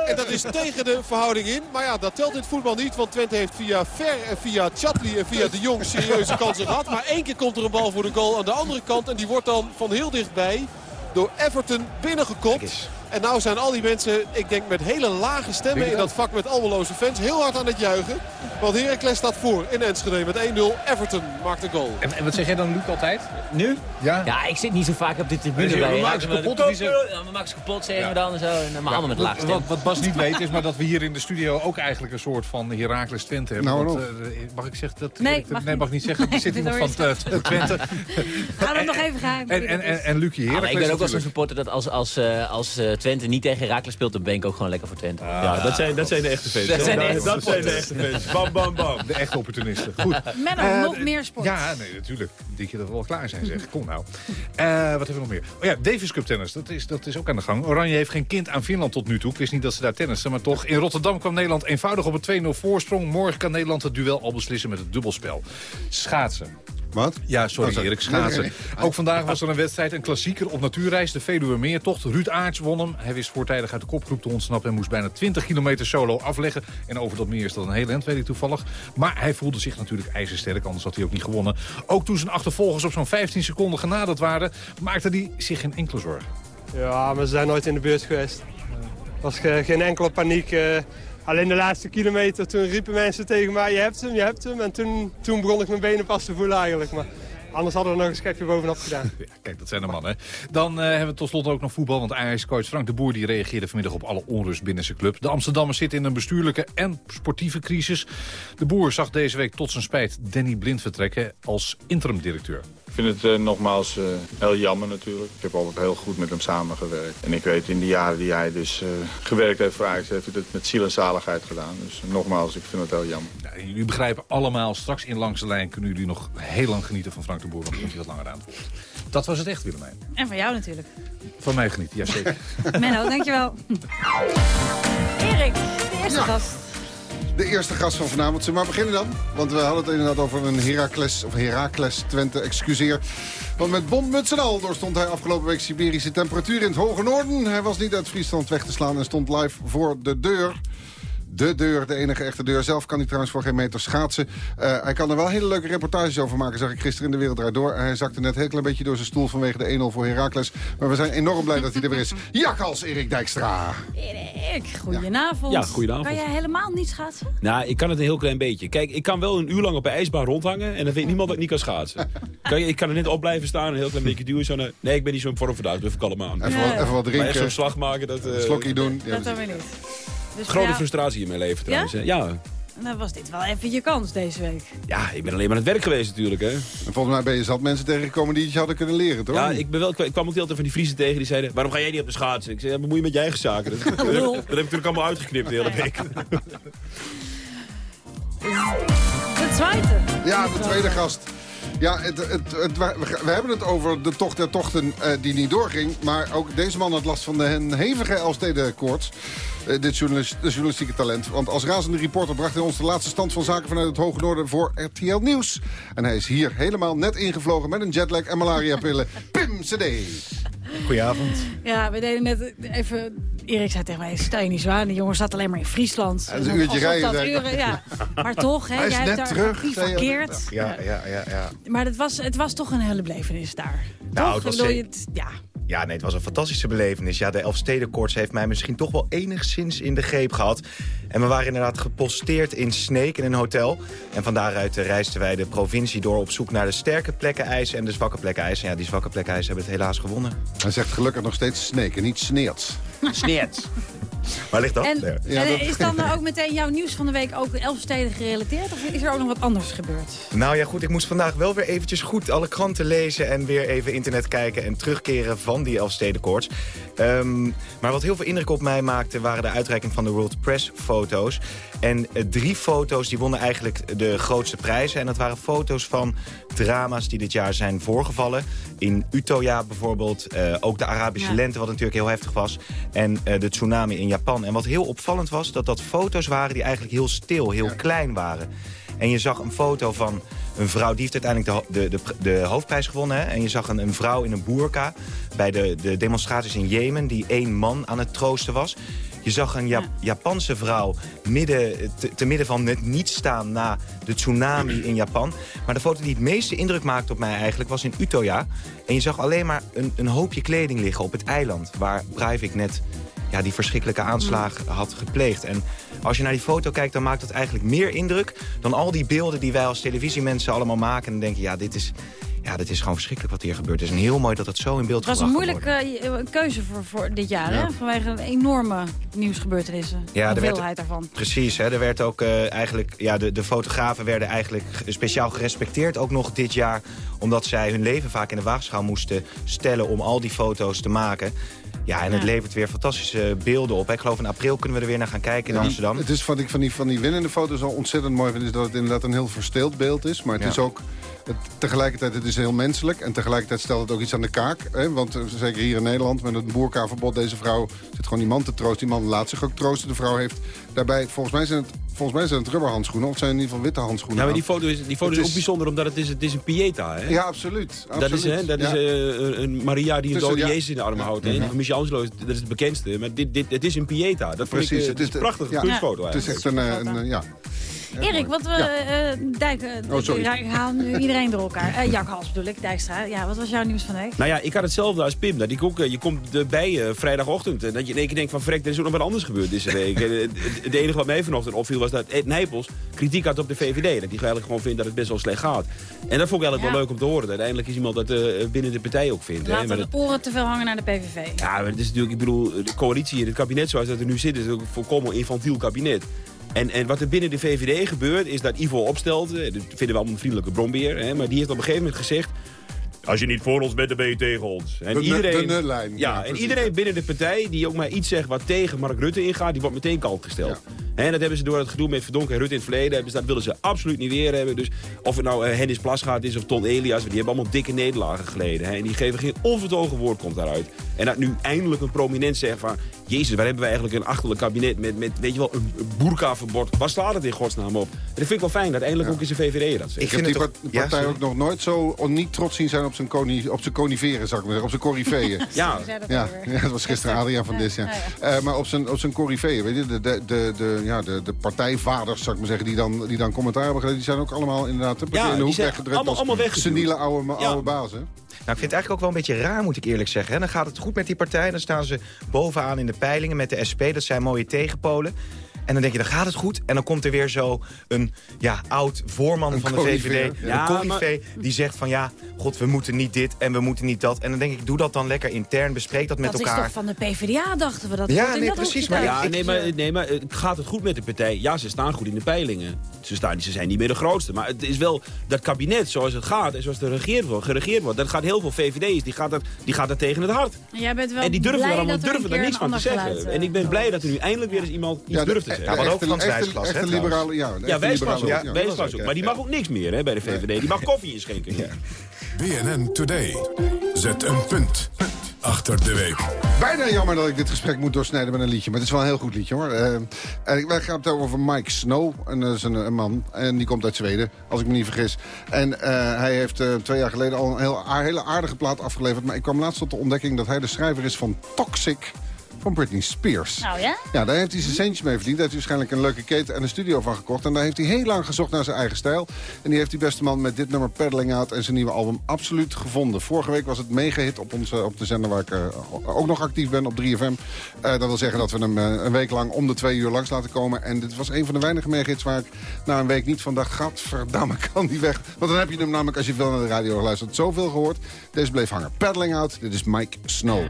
En dat is tegen de verhouding in. Maar ja, dat telt in het voetbal niet. Want Twente heeft via Ver en via Chatli en via de Jong serieuze kansen gehad. Maar één keer komt er een bal voor de goal aan de andere kant. En die wordt dan van heel dichtbij door Everton binnengekopt. En nou zijn al die mensen, ik denk met hele lage stemmen in dat vak met albeloze fans, heel hard aan het juichen. Want Heracles staat voor in Enschede met 1-0. Everton maakt de goal. En, en wat zeg jij dan, Luc, altijd? Nu? Ja. Ja, ik zit niet zo vaak op de tribune. Dus bij we maken ze kapot, we maken ze kapot, zeggen we dan en zo. En, maar allemaal met wat, laag wat, wat Bas niet weet is maar dat we hier in de studio ook eigenlijk een soort van Heracles Twente hebben. Nou, Want, nog. eh, mag ik zeggen dat? Nee, mag nee, mag niet zeggen. Er zit iemand van eh, Twente. Ga dat nog even geheim. En, en, en, en Lucie Ja, maar Heracles ik ben ook wel zo'n supporter dat als, als, eh, als eh, Twente niet tegen Herakles speelt, dan ben ik ook gewoon lekker voor Twente. Ja, dat zijn, dat zijn de echte fans. Dat zijn de echte dat Bam, bam, bam. De echte opportunisten. Goed. Menno, Eh, nog meer sport. Ja, nee, natuurlijk. Denk je dat we wel klaar zijn, zeg. Kom nou. Eh, wat hebben we nog meer? Oh ja, Davis Cup tennis. Dat is, dat is ook aan de gang. Oranje heeft geen kind aan Finland tot nu toe. Ik wist niet dat ze daar tennissen, maar toch. In Rotterdam kwam Nederland eenvoudig op een 2-0 voorsprong. Morgen kan Nederland het duel al beslissen met het dubbelspel. Schaatsen. Wat? Ja, sorry Oh. Erik, schaatsen. Nee, nee, Ook vandaag was er een wedstrijd, een klassieker op natuurreis. De Veluwe Meertocht. Ruud Aarts won hem. Hij wist voortijdig uit de kopgroep te ontsnappen... en moest bijna 20 kilometer solo afleggen. En over dat meer is dat een heel eind, weet ik toevallig. Maar hij voelde zich natuurlijk ijzersterk, anders had hij ook niet gewonnen. Ook toen zijn achtervolgers op zo'n 15 seconden genaderd waren... maakte hij zich geen enkele zorgen. Ja, maar ze zijn nooit in de buurt geweest. Er was ge- geen enkele paniek. Alleen de laatste kilometer, toen riepen mensen tegen mij, je hebt hem, je hebt hem. En toen, toen begon ik mijn benen pas te voelen eigenlijk. Maar anders hadden we nog een schepje bovenop gedaan. Ja, kijk, dat zijn de mannen. Dan eh, hebben we tot slot ook nog voetbal. Want Ajax-coach Frank de Boer die reageerde vanmiddag op alle onrust binnen zijn club. De Amsterdammers zitten in een bestuurlijke en sportieve crisis. De Boer zag deze week tot zijn spijt Danny Blind vertrekken als interim-directeur. Ik vind het eh, nogmaals eh, heel jammer natuurlijk. Ik heb altijd heel goed met hem samengewerkt. En ik weet in de jaren die hij dus eh, gewerkt heeft voor Ajax... heeft hij het met ziel en zaligheid gedaan. Dus nogmaals, ik vind het heel jammer. Ja, jullie begrijpen allemaal, straks in Langs de Lijn kunnen jullie nog heel lang genieten van Frank de Boer. Want dan komt hij wat langer aan. Dat was het echt, Willemijn. En van jou natuurlijk. Van mij genieten, ja zeker. Menno, dankjewel. Erik, de eerste gast. De eerste gast van vanavond. Zullen maar beginnen dan? Want we hadden het inderdaad over een Heracles, of Heracles Twente, excuseer. Want met bommuts en al doorstond hij afgelopen week Siberische temperatuur in het hoge noorden. Hij was niet uit Friesland weg te slaan en stond live voor de deur. De deur, de enige echte deur. Zelf kan hij trouwens voor geen meter schaatsen. Eh, hij kan er wel hele leuke reportages over maken, zag ik gisteren in de Wereld Draait Door. Hij zakte net een heel klein beetje door zijn stoel vanwege de 1-0 voor Heracles. Maar we zijn enorm blij dat hij er weer is. Jakkals Erik Dijkstra. Erik, goedenavond. Ja, goedenavond. Kan jij helemaal niet schaatsen? Nou, ik kan het een heel klein beetje. Kijk, ik kan wel een uur lang op een ijsbaan rondhangen... en dan weet niemand dat ik niet kan schaatsen. Kijk, ik kan er net op blijven staan en een heel klein beetje duwen. Zo naar... Nee, ik ben niet zo'n vorm vandaag, even kalm aan. Even, wat, even wat Maar drinken. echt zo'n slag maken, dat... eh, Een slokje doen. Ja, Dat dan weer niet. Dus Grote jou- frustratie in mijn leven trouwens. Ja? Dan was dit wel even je kans deze week. ja, ik ben alleen maar aan het werk geweest natuurlijk. Hè. En volgens mij ben je zat mensen tegengekomen die het je hadden kunnen leren, toch? Ja, ik, ben wel, ik kwam ook de hele tijd van die Friesen tegen die zeiden... waarom ga jij niet op de schaatsen? Ik zei, ja, bemoei je met je eigen zaken. Dat, dat, heb, Lul. dat heb ik natuurlijk allemaal uitgeknipt de hele week. De tweede. Ja, de tweede gast. Ja, het, het, het- we, we hebben het over de tocht der tochten eh, die niet doorging. Maar ook deze man had last van de hevige Elfstedenkoorts. Eh, dit journalist, de journalistieke talent. Want als razende reporter bracht hij ons de laatste stand van zaken vanuit het Hoge Noorden voor RTL Nieuws. En hij is hier helemaal net ingevlogen met een jetlag en malariapillen. Pim CD. Goedenavond. Ja, we deden net even... Erik zei tegen mij, stel je niet zo aan. Die jongen zat alleen maar in Friesland. Ja, dat is een uurtje rijden, dat uren, ja. Maar toch, hè, Hij is jij net hebt daar terug, gebivakkeerd. Ja, ja, ja, ja. Maar het was, het was toch een hele belevenis daar. Nou, Toch? het was Ik bedoel, zeker- het- ja. Ja, nee, het was een fantastische belevenis. Ja, de Elfstedenkoorts heeft mij misschien toch wel enigszins in de greep gehad. En we waren inderdaad geposteerd in Sneek in een hotel. En van daaruit eh, reisden wij de provincie door op zoek naar de sterke plekken ijs en de zwakke plekken ijs. En ja, die zwakke plekken ijs hebben het helaas gewonnen. Hij zegt gelukkig nog steeds Sneek en niet Sneerts. Sneert. Waar ligt dat? En, Nee. en is dan ook meteen jouw nieuws van de week ook Elfsteden gerelateerd? Of is er ook nog wat anders gebeurd? Nou ja, goed, ik moest vandaag wel weer eventjes goed alle kranten lezen... en weer even internet kijken en terugkeren van die Elfstedenkoorts. Ehm maar wat heel veel indruk op mij maakte... waren de uitreiking van de World Press foto's. En eh, drie foto's die wonnen eigenlijk de grootste prijzen. En dat waren foto's van drama's die dit jaar zijn voorgevallen. In Utøya bijvoorbeeld. eh, ook de Arabische Ja. lente, wat natuurlijk heel heftig was. En eh, de tsunami in Japan. En wat heel opvallend was, dat dat foto's waren die eigenlijk heel stil, heel klein waren. En je zag een foto van een vrouw, die heeft uiteindelijk de, de, de, de hoofdprijs gewonnen. Hè? En je zag een, een vrouw in een boerka bij de, de demonstraties in Jemen... die één man aan het troosten was. Je zag een Ja- Japanse vrouw midden, te, te midden van het niet staan na de tsunami in Japan. Maar de foto die het meeste indruk maakte op mij eigenlijk was in Utøya. En je zag alleen maar een, een hoopje kleding liggen op het eiland... waar Breivik net ja, die verschrikkelijke aanslagen had gepleegd. En als je naar die foto kijkt, dan maakt dat eigenlijk meer indruk... dan al die beelden die wij als televisiemensen allemaal maken. En dan denk je, ja, dit is, ja, dit is gewoon verschrikkelijk wat hier gebeurt. Het is heel mooi dat het zo in beeld Het was een gebracht moeilijke eh, keuze voor, voor dit jaar, Ja. hè? Vanwege de enorme nieuwsgebeurtenissen. Ja, de werd- veelheid daarvan. Precies, hè, er werd ook eh, eigenlijk, ja, de, de fotografen werden eigenlijk speciaal gerespecteerd ook nog dit jaar. Omdat zij hun leven vaak in de waagschaal moesten stellen om al die foto's te maken. Ja, en het Ja. levert weer fantastische beelden op. Ik geloof in april kunnen we er weer naar gaan kijken in Ja, Amsterdam. Het is wat ik van die, van die winnende foto's al ontzettend mooi vind... is dat het inderdaad een heel versteeld beeld is. Maar het Ja. is ook... Het, tegelijkertijd het is heel menselijk. En tegelijkertijd stelt het ook iets aan de kaak. Hè? Want eh, zeker hier in Nederland met het boerkaverbod... deze vrouw zit gewoon die man te troosten. Die man laat zich ook troosten. De vrouw heeft daarbij... Volgens mij zijn het, volgens mij zijn het rubberhandschoenen. Of zijn in ieder geval witte handschoenen. Nou, maar die foto is, die foto is ook bijzonder omdat het is, het is een pieta, hè? Ja, absoluut. Dat is, hè, dat is Ja. eh, een Maria die een dode ja. Jezus in de armen houdt. Ja. Die van Michelangelo, is- dat is het bekendste. Maar dit, dit, het is een pieta. Dat vond ik, Precies. eh, Het is een prachtige ja, kunstfoto Het is echt een... eh, een, ja. Erik, wat we eh dijken... Oh, sorry. Ik haal nu iedereen door elkaar. Eh Jack Hals bedoel ik, Dijkstra. Ja, wat was jouw nieuws van de week? Nou ja, ik had hetzelfde als Pim. Dat ik ook, eh, je komt erbij eh, vrijdagochtend. En dat je in één keer denkt van vrek, er is ook nog wat anders gebeurd deze week. Eh, het- enige wat mij vanochtend opviel was dat Ed Nijpels kritiek had op de VVD. Dat hij eigenlijk gewoon vindt dat het best wel slecht gaat. En dat vond ik eigenlijk Ja. wel leuk om te horen. Uiteindelijk is iemand dat eh, binnen de partij ook vindt. hè. Laten Maar de oren te veel hangen naar de PVV. ja, maar het is natuurlijk, ik bedoel, de coalitie in het kabinet zoals dat er nu zit, is ook een volkomen infantiel kabinet. En, en wat er binnen de VVD gebeurt, is dat Ivo Opstelten, dat vinden we allemaal een vriendelijke brombeer, hè, maar die heeft op een gegeven moment gezegd, als je niet voor ons bent, dan ben je tegen ons. En De- de- iedereen, de. Ja, Ja, en iedereen binnen de partij die ook maar iets zegt wat tegen Mark Rutte ingaat, die wordt meteen kalt gesteld. En dat hebben ze door het gedoe met Verdonk en Rutte in het verleden, hebben ze, dat willen ze absoluut niet weer hebben. Dus of het nou eh, Hennis Plasgaard is of Ton Elias, die hebben allemaal dikke nederlagen geleden. Hè, en die geven geen onvertogen woord komt daaruit. En dat nu eindelijk een prominent zegt van, jezus, waar hebben we eigenlijk een achterlijk kabinet met, met weet je wel, een boerkaverbod. Waar slaat het in godsnaam op? En dat vind ik wel fijn, dat eindelijk ook eens een VVD dat zegt. Ik heb die part- partij ook nog nooit zo niet trots zien zijn op zijn, coni, op zijn coniferen, zou ik maar zeggen. Op zijn coryfeeën. Ja. ja, ja, dat was gisteren Adriaan van Dis, ja. Eh, maar op zijn, op zijn coryfeeën, weet je, de, de, de, de, ja, de, de partijvaders, zou ik maar zeggen, die dan, die dan commentaar hebben geleverd, die zijn ook allemaal inderdaad Ja, in de hoek weggedrukt allemaal- als allemaal weggeduwd. seniele oude, Ja. oude bazen. Nou, ik vind het eigenlijk ook wel een beetje raar, moet ik eerlijk zeggen. Dan gaat het goed met die partij. Dan staan ze bovenaan in de peilingen met de SP. Dat zijn mooie tegenpolen. En dan denk je, dan gaat het goed. En dan komt er weer zo een ja, oud voorman van de. VVD. Ja, een coryfee die zegt van ja, god, we moeten niet dit en we moeten niet dat. En dan denk ik, doe dat dan lekker intern. Bespreek dat met dat elkaar. is toch van de PvdA, dachten we dat. Ja, nee, dat precies, maar. Ja, nee, maar, nee, maar eh, gaat het goed met de partij? Ja, ze staan goed in de peilingen. Ze, staan, ze zijn niet meer de grootste. Maar het is wel dat kabinet zoals het gaat en zoals er geregeerd wordt, geregeerd wordt dat gaat heel veel VVD's. Die gaat dat, die gaat dat tegen het hart. En jij bent wel en die durven daar allemaal dat er een durven daar niks van te zeggen. geluid, en ik ben eh, blij dat er nu eindelijk weer eens iemand iets Ja, de- durft te zeggen. De maar ook echte- Frans echte- Wijsglas, hè, echte liberale, ja. de Ja, Wijsglas ook. liberale, Ja, ja. Wijsglas ook. Maar die mag ook niks meer hè, bij de VVD. Die mag koffie inschenken. BNN Today. Zet een punt achter de week. Bijna jammer dat ik dit gesprek moet doorsnijden met een liedje. Maar het is wel een heel goed liedje hoor. En wij gaan het over Mike Snow. En dat is een, een man. En die komt uit Zweden, als ik me niet vergis. En eh, hij heeft eh, twee jaar geleden al een heel, a- hele aardige plaat afgeleverd. Maar ik kwam laatst tot de ontdekking dat hij de schrijver is van Toxic van Britney Spears. Nou ja? Ja, daar heeft hij zijn centjes mee verdiend. Daar heeft hij waarschijnlijk een leuke keten en een studio van gekocht. En daar heeft hij heel lang gezocht naar zijn eigen stijl. En die heeft die beste man met dit nummer Paddling Out en zijn nieuwe album absoluut gevonden. Vorige week was het mega-hit op, onze, op de zender waar ik eh, ook nog actief ben, op 3FM. Eh, dat wil zeggen dat we hem eh, een week lang om de twee uur langs laten komen. En dit was een van de weinige mega-hits waar ik na een week niet van dacht... gadverdamme, kan die weg. Want dan heb je hem namelijk, als je veel naar de radio geluisterd, zoveel gehoord. Deze bleef hangen. Paddling Out, dit is Mike Snow.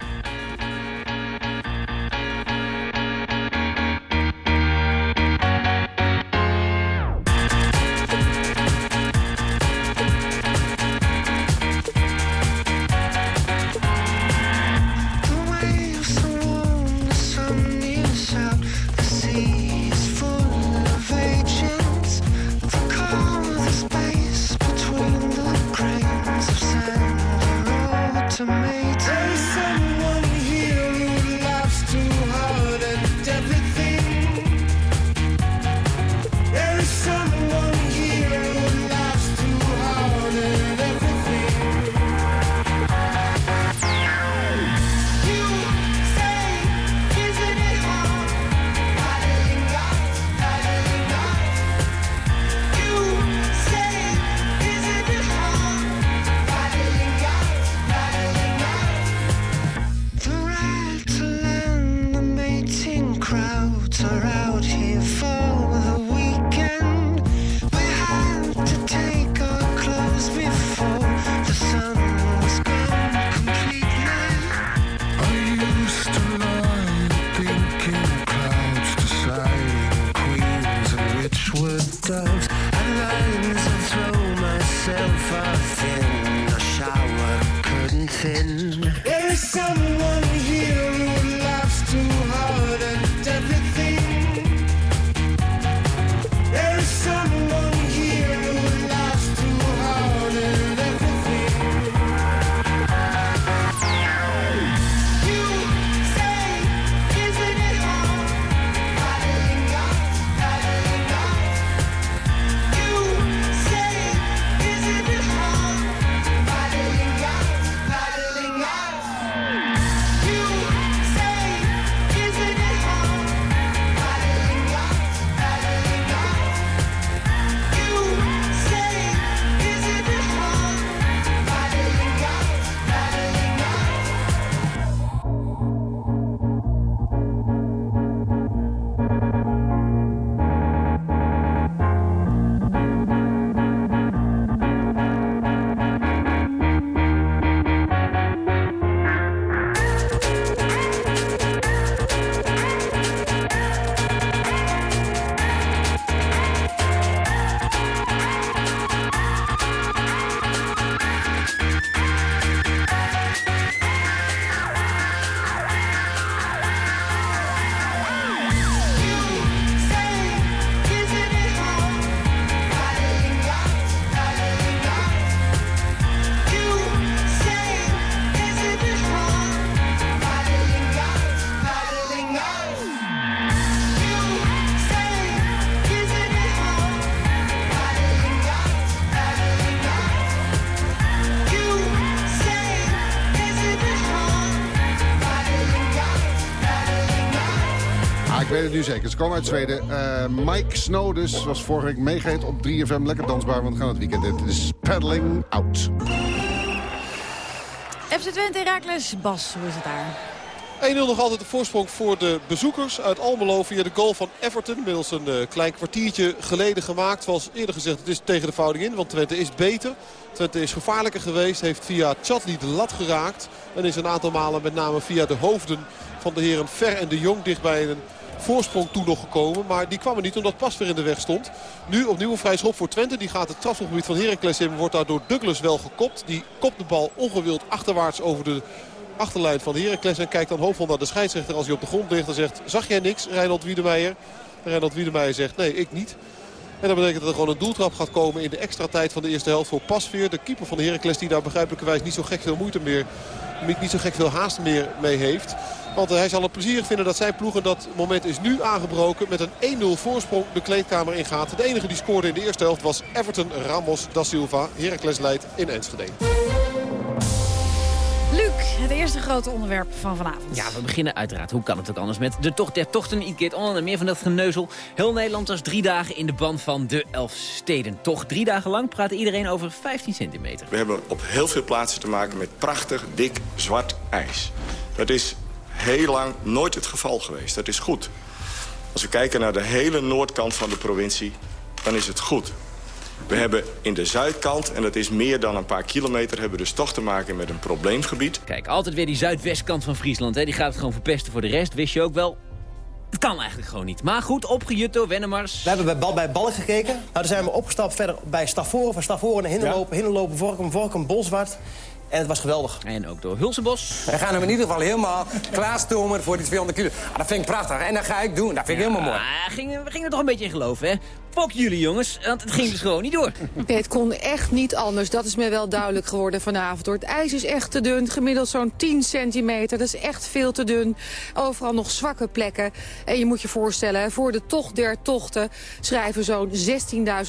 Het nu zeker. Ze komen uit Zweden. Eh, Mike Snow dus was vorige week meegeet op 3FM. Lekker dansbaar, want we gaan het weekend in. Het is Paddling Out. FC Twente Herakles, Bas, hoe is het daar? 1-0 nog altijd de voorsprong voor de bezoekers uit Almelo via de goal van Everton. Inmiddels een eh, klein kwartiertje geleden gemaakt. Zoals eerder gezegd, het is tegen de fouding in, want Twente is beter. Twente is gevaarlijker geweest, heeft via Chatli de lat geraakt. En is een aantal malen met name via de hoofden van de heren Ver en de Jong dichtbij een voorsprong toe nog gekomen. Maar die kwam er niet omdat Pas weer in de weg stond. Nu opnieuw een vrij schop voor Twente. Die gaat het strafschopgebied van Heracles in. Wordt daar door Douglas wel gekopt. Die kopt de bal ongewild achterwaarts over de achterlijn van Heracles. En kijkt dan hoopvol naar de scheidsrechter als hij op de grond ligt. En zegt, zag jij niks, Reinhold Wiedemeijer? En Reinhold Wiedemeijer zegt, nee, ik niet. En dat betekent dat er gewoon een doeltrap gaat komen in de extra tijd van de eerste helft voor Pasveer. De keeper van Heracles die daar begrijpelijkerwijs niet zo gek veel moeite meer, niet zo gek veel haast meer mee heeft. Want hij zal het plezierig vinden dat zijn ploeg en dat moment is nu aangebroken. Met een 1-0 voorsprong de kleedkamer ingaat. De enige die scoorde in de eerste helft was Everton Ramos da Silva. Heracles leidt in Enschede. Luc, het eerste grote onderwerp van vanavond. Ja, we beginnen uiteraard, hoe kan het ook anders, met de tocht der tochten. It get on en meer van dat geneuzel. Heel Nederland was drie dagen in de band van de Elfsteden. Toch drie dagen lang praat iedereen over 15 centimeter. We hebben op heel veel plaatsen te maken met prachtig, dik, zwart ijs. Dat is heel lang nooit het geval geweest. Dat is goed. Als we kijken naar de hele noordkant van de provincie, dan is het goed. We hebben in de zuidkant, en dat is meer dan een paar kilometer... hebben we dus toch te maken met een probleemgebied. Kijk, altijd weer die zuidwestkant van Friesland. Hè. Die gaat het gewoon verpesten voor de rest. Wist je ook wel, het kan eigenlijk gewoon niet. Maar goed, opgejut door Wennemars. We hebben bij, Bal, bij Balk gekeken. Nou, dan zijn we opgestapt verder bij Stavoren. Van Stavoren naar Hinderlopen. Hinderlopen, Vorkum, Vorkum, Bolsward. En het was geweldig. En ook door Hulsebos. We gaan hem in ieder geval helemaal klaarstomen voor die 200 kilo. Ah, dat vind ik prachtig. En dat ga ik doen. Dat vind ik helemaal mooi. Ah, gingen, we gingen er toch een beetje in geloven, hè? Spok jullie jongens, want het ging dus gewoon niet door. Nee, het kon echt niet anders. Dat is me wel duidelijk geworden vanavond. Hoor. Het ijs is echt te dun, gemiddeld zo'n 10 centimeter. Dat is echt veel te dun. Overal nog zwakke plekken. En je moet je voorstellen, voor de tocht der tochten... schrijven zo'n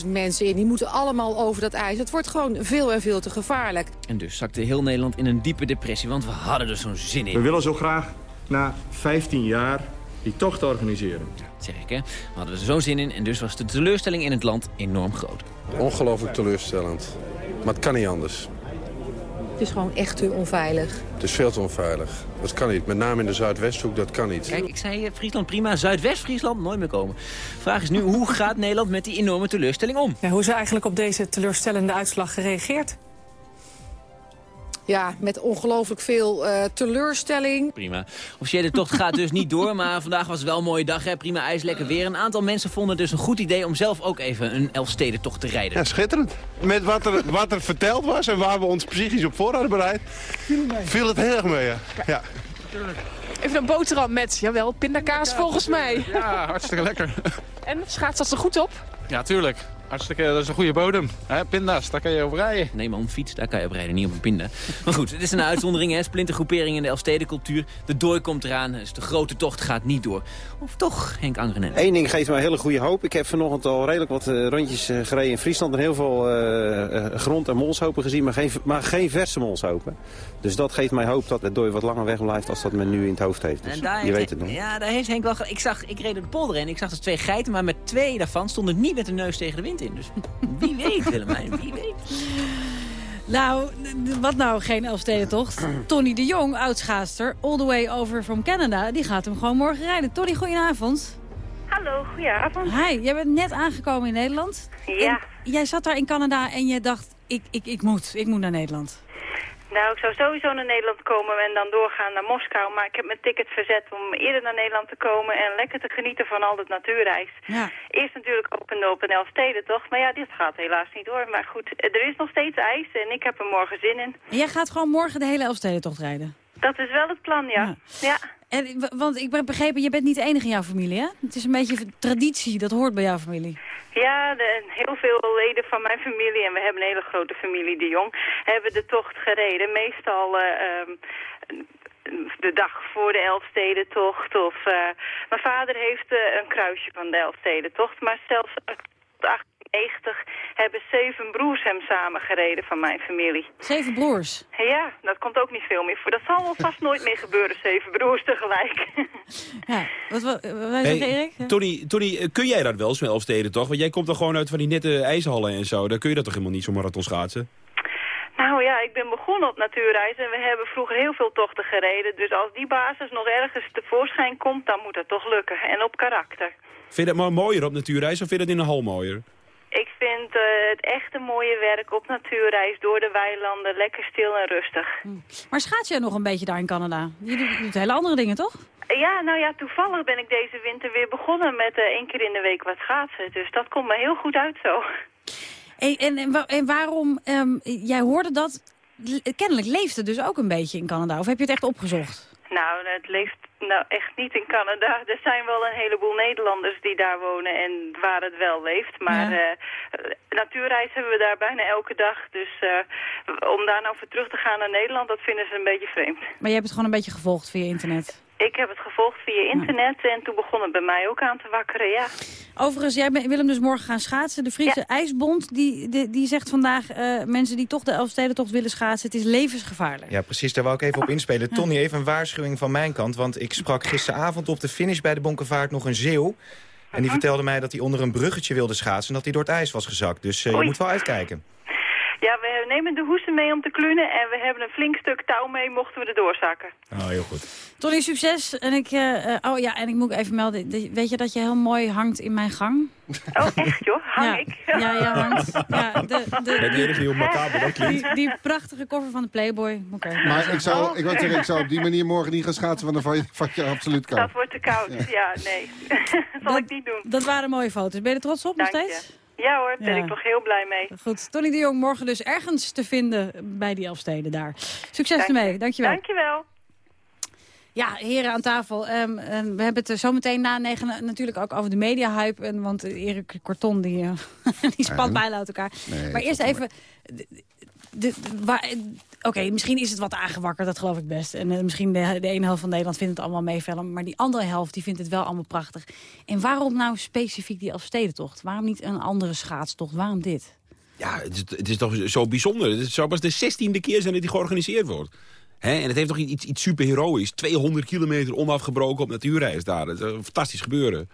16.000 mensen in. Die moeten allemaal over dat ijs. Het wordt gewoon veel en veel te gevaarlijk. En dus zakte heel Nederland in een diepe depressie, want we hadden er zo'n zin in. We willen zo graag na 15 jaar die tocht organiseren. Zeg ik, hè. We hadden er zo'n zin in en dus was de teleurstelling in het land enorm groot. Ongelooflijk teleurstellend. Maar het kan niet anders. Het is gewoon echt te onveilig. Het is veel te onveilig. Dat kan niet. Met name in de Zuidwesthoek, dat kan niet. Kijk, ik zei eh, Friesland prima, Zuidwest-Friesland nooit meer komen. Vraag is nu, hoe gaat Nederland met die enorme teleurstelling om? Ja, hoe is er eigenlijk op deze teleurstellende uitslag gereageerd? Ja, met ongelooflijk veel eh, teleurstelling. Prima. Officiële tocht gaat dus niet door, maar vandaag was het wel een mooie dag. Hè? Prima ijs, lekker weer. Een aantal mensen vonden het dus een goed idee om zelf ook even een Elfstedentocht te rijden. Ja, schitterend. Met wat er, wat er verteld was en waar we ons psychisch op voor hadden bereid, viel het heel erg mee. Ja. ja. Even een boterham met, jawel, pindakaas volgens mij. Ja, hartstikke lekker. En schaats dat er goed op? Ja, tuurlijk. Hartstikke, dat is een goede bodem. Hè, pinda's, daar kan je op rijden. Nee man, fiets, daar kan je op rijden, niet op een pinda. Maar goed, het is een uitzondering, hè. Splintergroepering in de Elfstedencultuur. De dooi komt eraan, dus de grote tocht gaat niet door. Of toch, Henk Angren? Eén ding geeft mij een hele goede hoop. Ik heb vanochtend al redelijk wat eh, rondjes eh, gereden in Friesland... en heel veel eh, eh, grond- en molshopen gezien, maar geen, maar geen verse molshopen. Dus dat geeft mij hoop dat het dooi wat langer weg blijft... als dat men nu in het hoofd heeft. Dus En daar je heeft weet het nog. Ja, daar heeft Henk wel... ge- Ik, zag, ik reed door de polder en ik zag dus twee geiten, maar met twee daarvan stonden niet met de neus tegen de wind in. Dus wie weet, Willemijn, wie weet. Nou, wat nou geen Elfstedentocht? Tony de Jong, oudschaatster, all the way over from Canada... die gaat hem gewoon morgen rijden. Tony, goedenavond. Hallo, goedenavond. Hi, jij bent net aangekomen in Nederland. Ja. En jij zat daar in Canada en je dacht, ik, ik, ik moet, ik moet naar Nederland. Nou, ik zou sowieso naar Nederland komen en dan doorgaan naar Moskou. Maar ik heb mijn ticket verzet om eerder naar Nederland te komen en lekker te genieten van al het natuurreis. Ja. Eerst natuurlijk opende op een Elfsteden, toch? Maar ja, dit gaat helaas niet door. Maar goed, er is nog steeds ijs en ik heb er morgen zin in. En jij gaat gewoon morgen de hele Elfstedentocht rijden. Dat is wel het plan, ja. Ja. En, want ik heb begrepen, je bent niet de enige in jouw familie, hè? Het is een beetje traditie, dat hoort bij jouw familie. Ja, de, heel veel leden van mijn familie, en we hebben een hele grote familie, de Jong, hebben de tocht gereden. Meestal eh, ehm, de dag voor de Elfstedentocht. Of, eh, mijn vader heeft eh, een kruisje van de Elfstedentocht, maar zelfs uit 1890 hebben zeven broers hem samen gereden van mijn familie. Zeven broers. Ja, dat komt ook niet veel meer voor. Dat zal wel vast nooit meer gebeuren, zeven broers tegelijk. Ja, wat, wat, wat wij Hey, zeggen, Erik? Ja. Tony, Tony, eh, kun jij dat wel, zo'n Elfsteden toch? Want jij komt dan gewoon uit van die nette ijshallen en zo. Dan kun je dat toch helemaal niet, zo'n marathon schaatsen? Nou ja, ik ben begonnen op natuurreis en we hebben vroeger heel veel tochten gereden. Dus als die basis nog ergens tevoorschijn komt, dan moet dat toch lukken. En op karakter. Vind je dat maar mooier op natuurreis of vind je dat in een hal mooier? Ik vind eh, het echte mooie werk op natuurreis door de weilanden lekker stil en rustig. Maar schaats jij nog een beetje daar in Canada? Je doet, je doet hele andere dingen, toch? Ja, nou ja, toevallig ben ik deze winter weer begonnen met eh, één keer in de week wat schaatsen. Dus dat komt me heel goed uit zo. En, en, en waarom, ehm, jij hoorde dat, kennelijk leeft het dus ook een beetje in Canada. Of heb je het echt opgezocht? Nou, het leeft nou echt niet in Canada. Er zijn wel een heleboel Nederlanders die daar wonen en waar het wel leeft. Maar Ja. eh, natuurreis hebben we daar bijna elke dag. Dus eh, om daar nou voor terug te gaan naar Nederland, dat vinden ze een beetje vreemd. Maar je hebt het gewoon een beetje gevolgd via internet. Ik heb het gevolgd via internet en toen begon het bij mij ook aan te wakkeren, ja. Overigens, jij wil hem dus morgen gaan schaatsen. De Friese IJsbond die, die, die zegt vandaag... eh, mensen die toch de Elfstedentocht willen schaatsen... het is levensgevaarlijk. Ja, precies. Daar wou ik even op inspelen. Tony, even een waarschuwing van mijn kant. Want ik sprak gisteravond op de finish bij de Bonkenvaart nog een zeeuw. En die vertelde mij dat hij onder een bruggetje wilde schaatsen... en dat hij door het ijs was gezakt. Dus eh, je moet wel uitkijken. Ja, we nemen de hoesen mee om te klunen en we hebben een flink stuk touw mee mochten we er doorzakken. Oh, heel goed. Tony, succes. En ik, eh, eh, oh ja, en ik moet even melden. de- Weet je dat je heel mooi hangt in mijn gang? Oh, echt joh? Hang ja. ik? Ja, ja, hangt. Ja, de, de, Ben je op macabre dat klinkt? die, die prachtige koffer van de Playboy. Moet ik even Maar ik zou, ik wou zeggen, ik zou op die manier morgen niet gaan schaatsen, want dan val je, absoluut koud. Dat wordt te koud. Ja, nee. zal ik niet doen. Dat waren mooie foto's. Ben je er trots op nog je. Ja hoor, daar ben Ja. ik toch heel blij mee. Goed, Tony de Jong morgen dus ergens te vinden bij die Elfsteden daar. Succes ermee, dankjewel. Dankjewel. Ja, heren aan tafel. Ehm, ehm, we hebben het er zo meteen na negen na- natuurlijk ook over de media-hype. En, want Erik Korton die, eh, die spat En? bijna uit elkaar. Nee, maar eerst even... eh, Oké, misschien is het wat aangewakkerd, dat geloof ik best. En eh, misschien de, ene helft van Nederland vindt het allemaal meevallen. Maar die andere helft die vindt het wel allemaal prachtig. En waarom nou specifiek die Elfstedentocht? Waarom niet een andere schaatstocht? Waarom dit? Ja, het is, het is toch zo bijzonder. Het zou pas de zestiende keer zijn dat die georganiseerd wordt. En het heeft toch iets, iets superheroïs. 200 kilometer onafgebroken op natuurreis daar. Dat is een fantastisch gebeuren.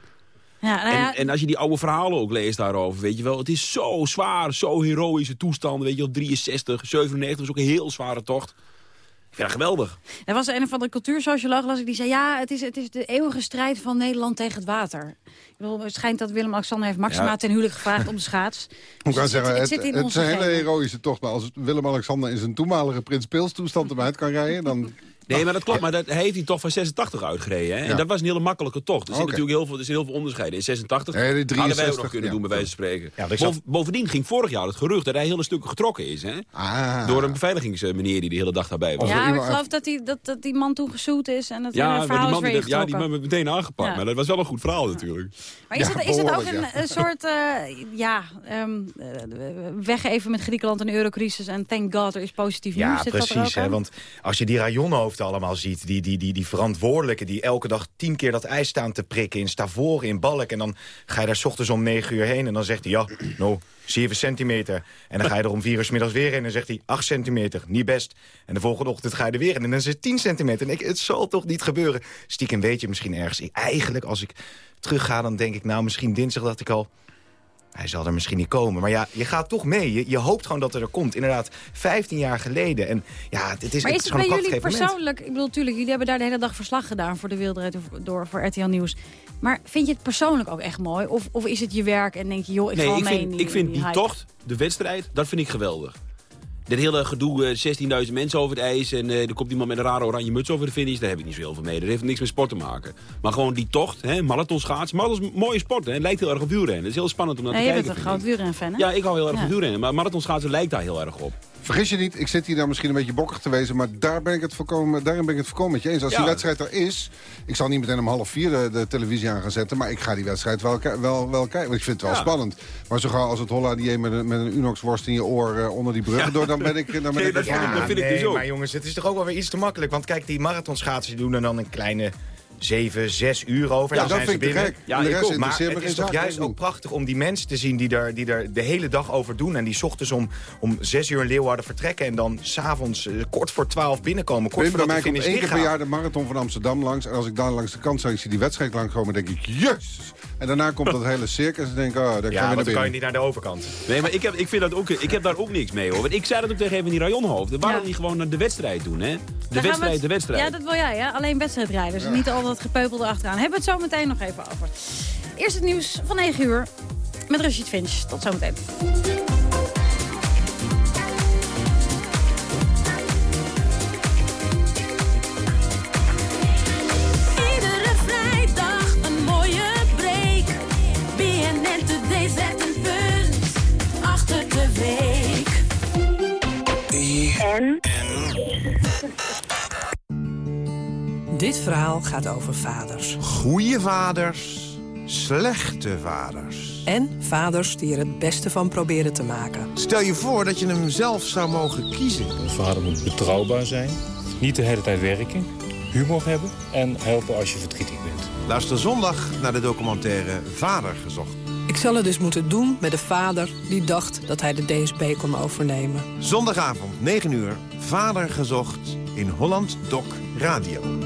Ja, nou ja, En, en als je die oude verhalen ook leest daarover, weet je wel... het is zo zwaar, zo heroïsche toestanden, weet je wel... 63, 97 was ook een heel zware tocht. Ik vind dat geweldig. Er was een of andere cultuursocioloog, las ik, die zei... ja, het is, het is de eeuwige strijd van Nederland tegen het water. Ik bedoel, het schijnt dat Willem-Alexander heeft Maxima Ja. ten huwelijk gevraagd om de schaats. Ik Dus kan het zeggen, zit- het, het zit in het is een hele heroïsche tocht. Maar als Willem-Alexander in zijn toenmalige Prins Pils toestand hem uit kan rijden... dan Nee, maar dat klopt. Maar dat, hij heeft die tocht van 86 uitgereden. Hè? En Ja. dat was een hele makkelijke tocht. Er zit natuurlijk heel veel, er zit heel veel onderscheiden. In 86 Nee, hadden wij ook 63, nog kunnen ja. doen, bij wijze van spreken. Ja, zat- Boven- bovendien ging vorig jaar het gerucht dat hij hele stukken getrokken is. Hè? Ah. Door een beveiligingsmeneer die de hele dag daarbij was. Ja, maar ik geloof dat die, dat, dat die man toen gezoet is en dat maar verhaal die is man dat- ja, die man werd meteen aangepakt. Ja. Maar dat was wel een goed verhaal natuurlijk. Maar is, Ja, het, is het ook een, een soort, eh, ja, ehm eh, weg even met Griekenland en de eurocrisis en thank god er is positief nieuws. Ja, precies. Hè, want als je die allemaal ziet... Die, die, die, die verantwoordelijken die elke dag tien keer dat ijs staan te prikken... in Stavoren, in Balk. En dan ga je daar 's ochtends om negen uur heen... en dan zegt hij, ja, nou, 7 centimeter. En dan ga je er om vier uur 's middags weer heen... en dan zegt hij, 8 centimeter, niet best. En de volgende ochtend ga je er weer in en dan is het 10 centimeter. En ik, het zal toch niet gebeuren. Stiekem weet je misschien ergens. Eigenlijk, als ik terugga, dan denk ik... nou, misschien dinsdag dacht ik al... Hij zal er misschien niet komen. Maar ja, je gaat toch mee. Je, je hoopt gewoon dat het er komt. Inderdaad, 15 jaar geleden. En ja, het is, maar het is het gewoon bij een jullie persoonlijk, ik bedoel, natuurlijk, jullie hebben daar de hele dag verslag gedaan voor de Wereld door voor RTL Nieuws. Maar vind je het persoonlijk ook echt mooi? Of, of is het je werk en denk je, joh, ik nee, val ik mee in vind, die, ik vind in die tocht, de wedstrijd, dat vind ik geweldig. Dit hele gedoe, eh, 16.000 mensen over het ijs... en eh, er komt iemand met een rare oranje muts over de finish... daar heb ik niet zo heel veel mee. Dat heeft niks met sport te maken. Maar gewoon die tocht, hè, marathonschaats... marathon is een mooie sport, hè. het lijkt heel erg op wielrennen. Het is heel spannend om naar Nee, te je kijken. bent een groot wielrenfan, hè? Ja, ik hou heel erg Ja. van wielrennen. Maar marathonschaatsen lijkt daar heel erg op. Vergis je niet, ik zit hier nou misschien een beetje bokkig te wezen... maar daar ben ik het volkomen, daarin ben ik het volkomen met je eens. Als Ja. die wedstrijd er is, ik zal niet meteen om half vier de, de televisie aan gaan zetten... maar ik ga die wedstrijd wel, wel, wel kijken, want ik vind het wel Ja. spannend. Maar zo gauw als het holla die met een, met een Unox-worst in je oor eh, onder die bruggen door... dan ben ik, dan ben Nee, ik dat vind ik- dat vind ik nee, dus ook. maar jongens, het is toch ook wel weer iets te makkelijk. Want kijk, die marathonschaatsers doen er dan een kleine 7, 6 uur over. Ja, dan dat zijn vind ze ik binnen. de ik ook. Maar het is toch juist ook prachtig om die mensen te zien... die er, die er de hele dag over doen. En die 's ochtends om, om 6 uur in Leeuwarden vertrekken... en dan s'avonds uh, kort voor 12 binnenkomen. Kort voordat mij komt één keer per jaar de marathon van Amsterdam langs. En als ik daar langs de kant sta en ik zie die wedstrijd langskomen, denk ik, yes! En daarna komt dat hele circus en denk ik, oh, daar Ja, gaan we want naar dan kan je niet naar de overkant. Nee, maar ik heb, ik, vind dat ook, ik heb daar ook niks mee hoor. Want ik zei dat ook tegen even die rajonhoofden. Waarom Ja. niet gewoon naar de wedstrijd doen, hè? De Daar wedstrijd, het- de wedstrijd. Ja, dat wil jij, hè? Alleen wedstrijdrijders. en Niet al dat gepeupel erachteraan. Hebben we het zo meteen nog even over. Eerst het nieuws van 9 uur met Rashid Finch. Tot zometeen. Iedere vrijdag Dit verhaal gaat over vaders. Goeie vaders, slechte vaders. En vaders die er het beste van proberen te maken. Stel je voor dat je hem zelf zou mogen kiezen. Een vader moet betrouwbaar zijn, niet de hele tijd werken, humor hebben en helpen als je verdrietig bent. Luister zondag naar de documentaire Vader gezocht. Ik zal het dus moeten doen met de vader die dacht dat hij de DSB kon overnemen. Zondagavond, 9 uur, Vader gezocht in Holland Doc Radio.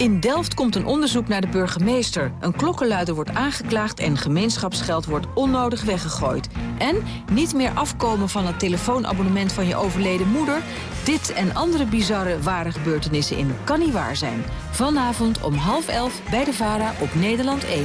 In Delft komt een onderzoek naar de burgemeester. Een klokkenluider wordt aangeklaagd en gemeenschapsgeld wordt onnodig weggegooid. En niet meer afkomen van het telefoonabonnement van je overleden moeder. Dit en andere bizarre ware gebeurtenissen in Kan Niet Waar Zijn. Vanavond om half elf bij de VARA op Nederland 1.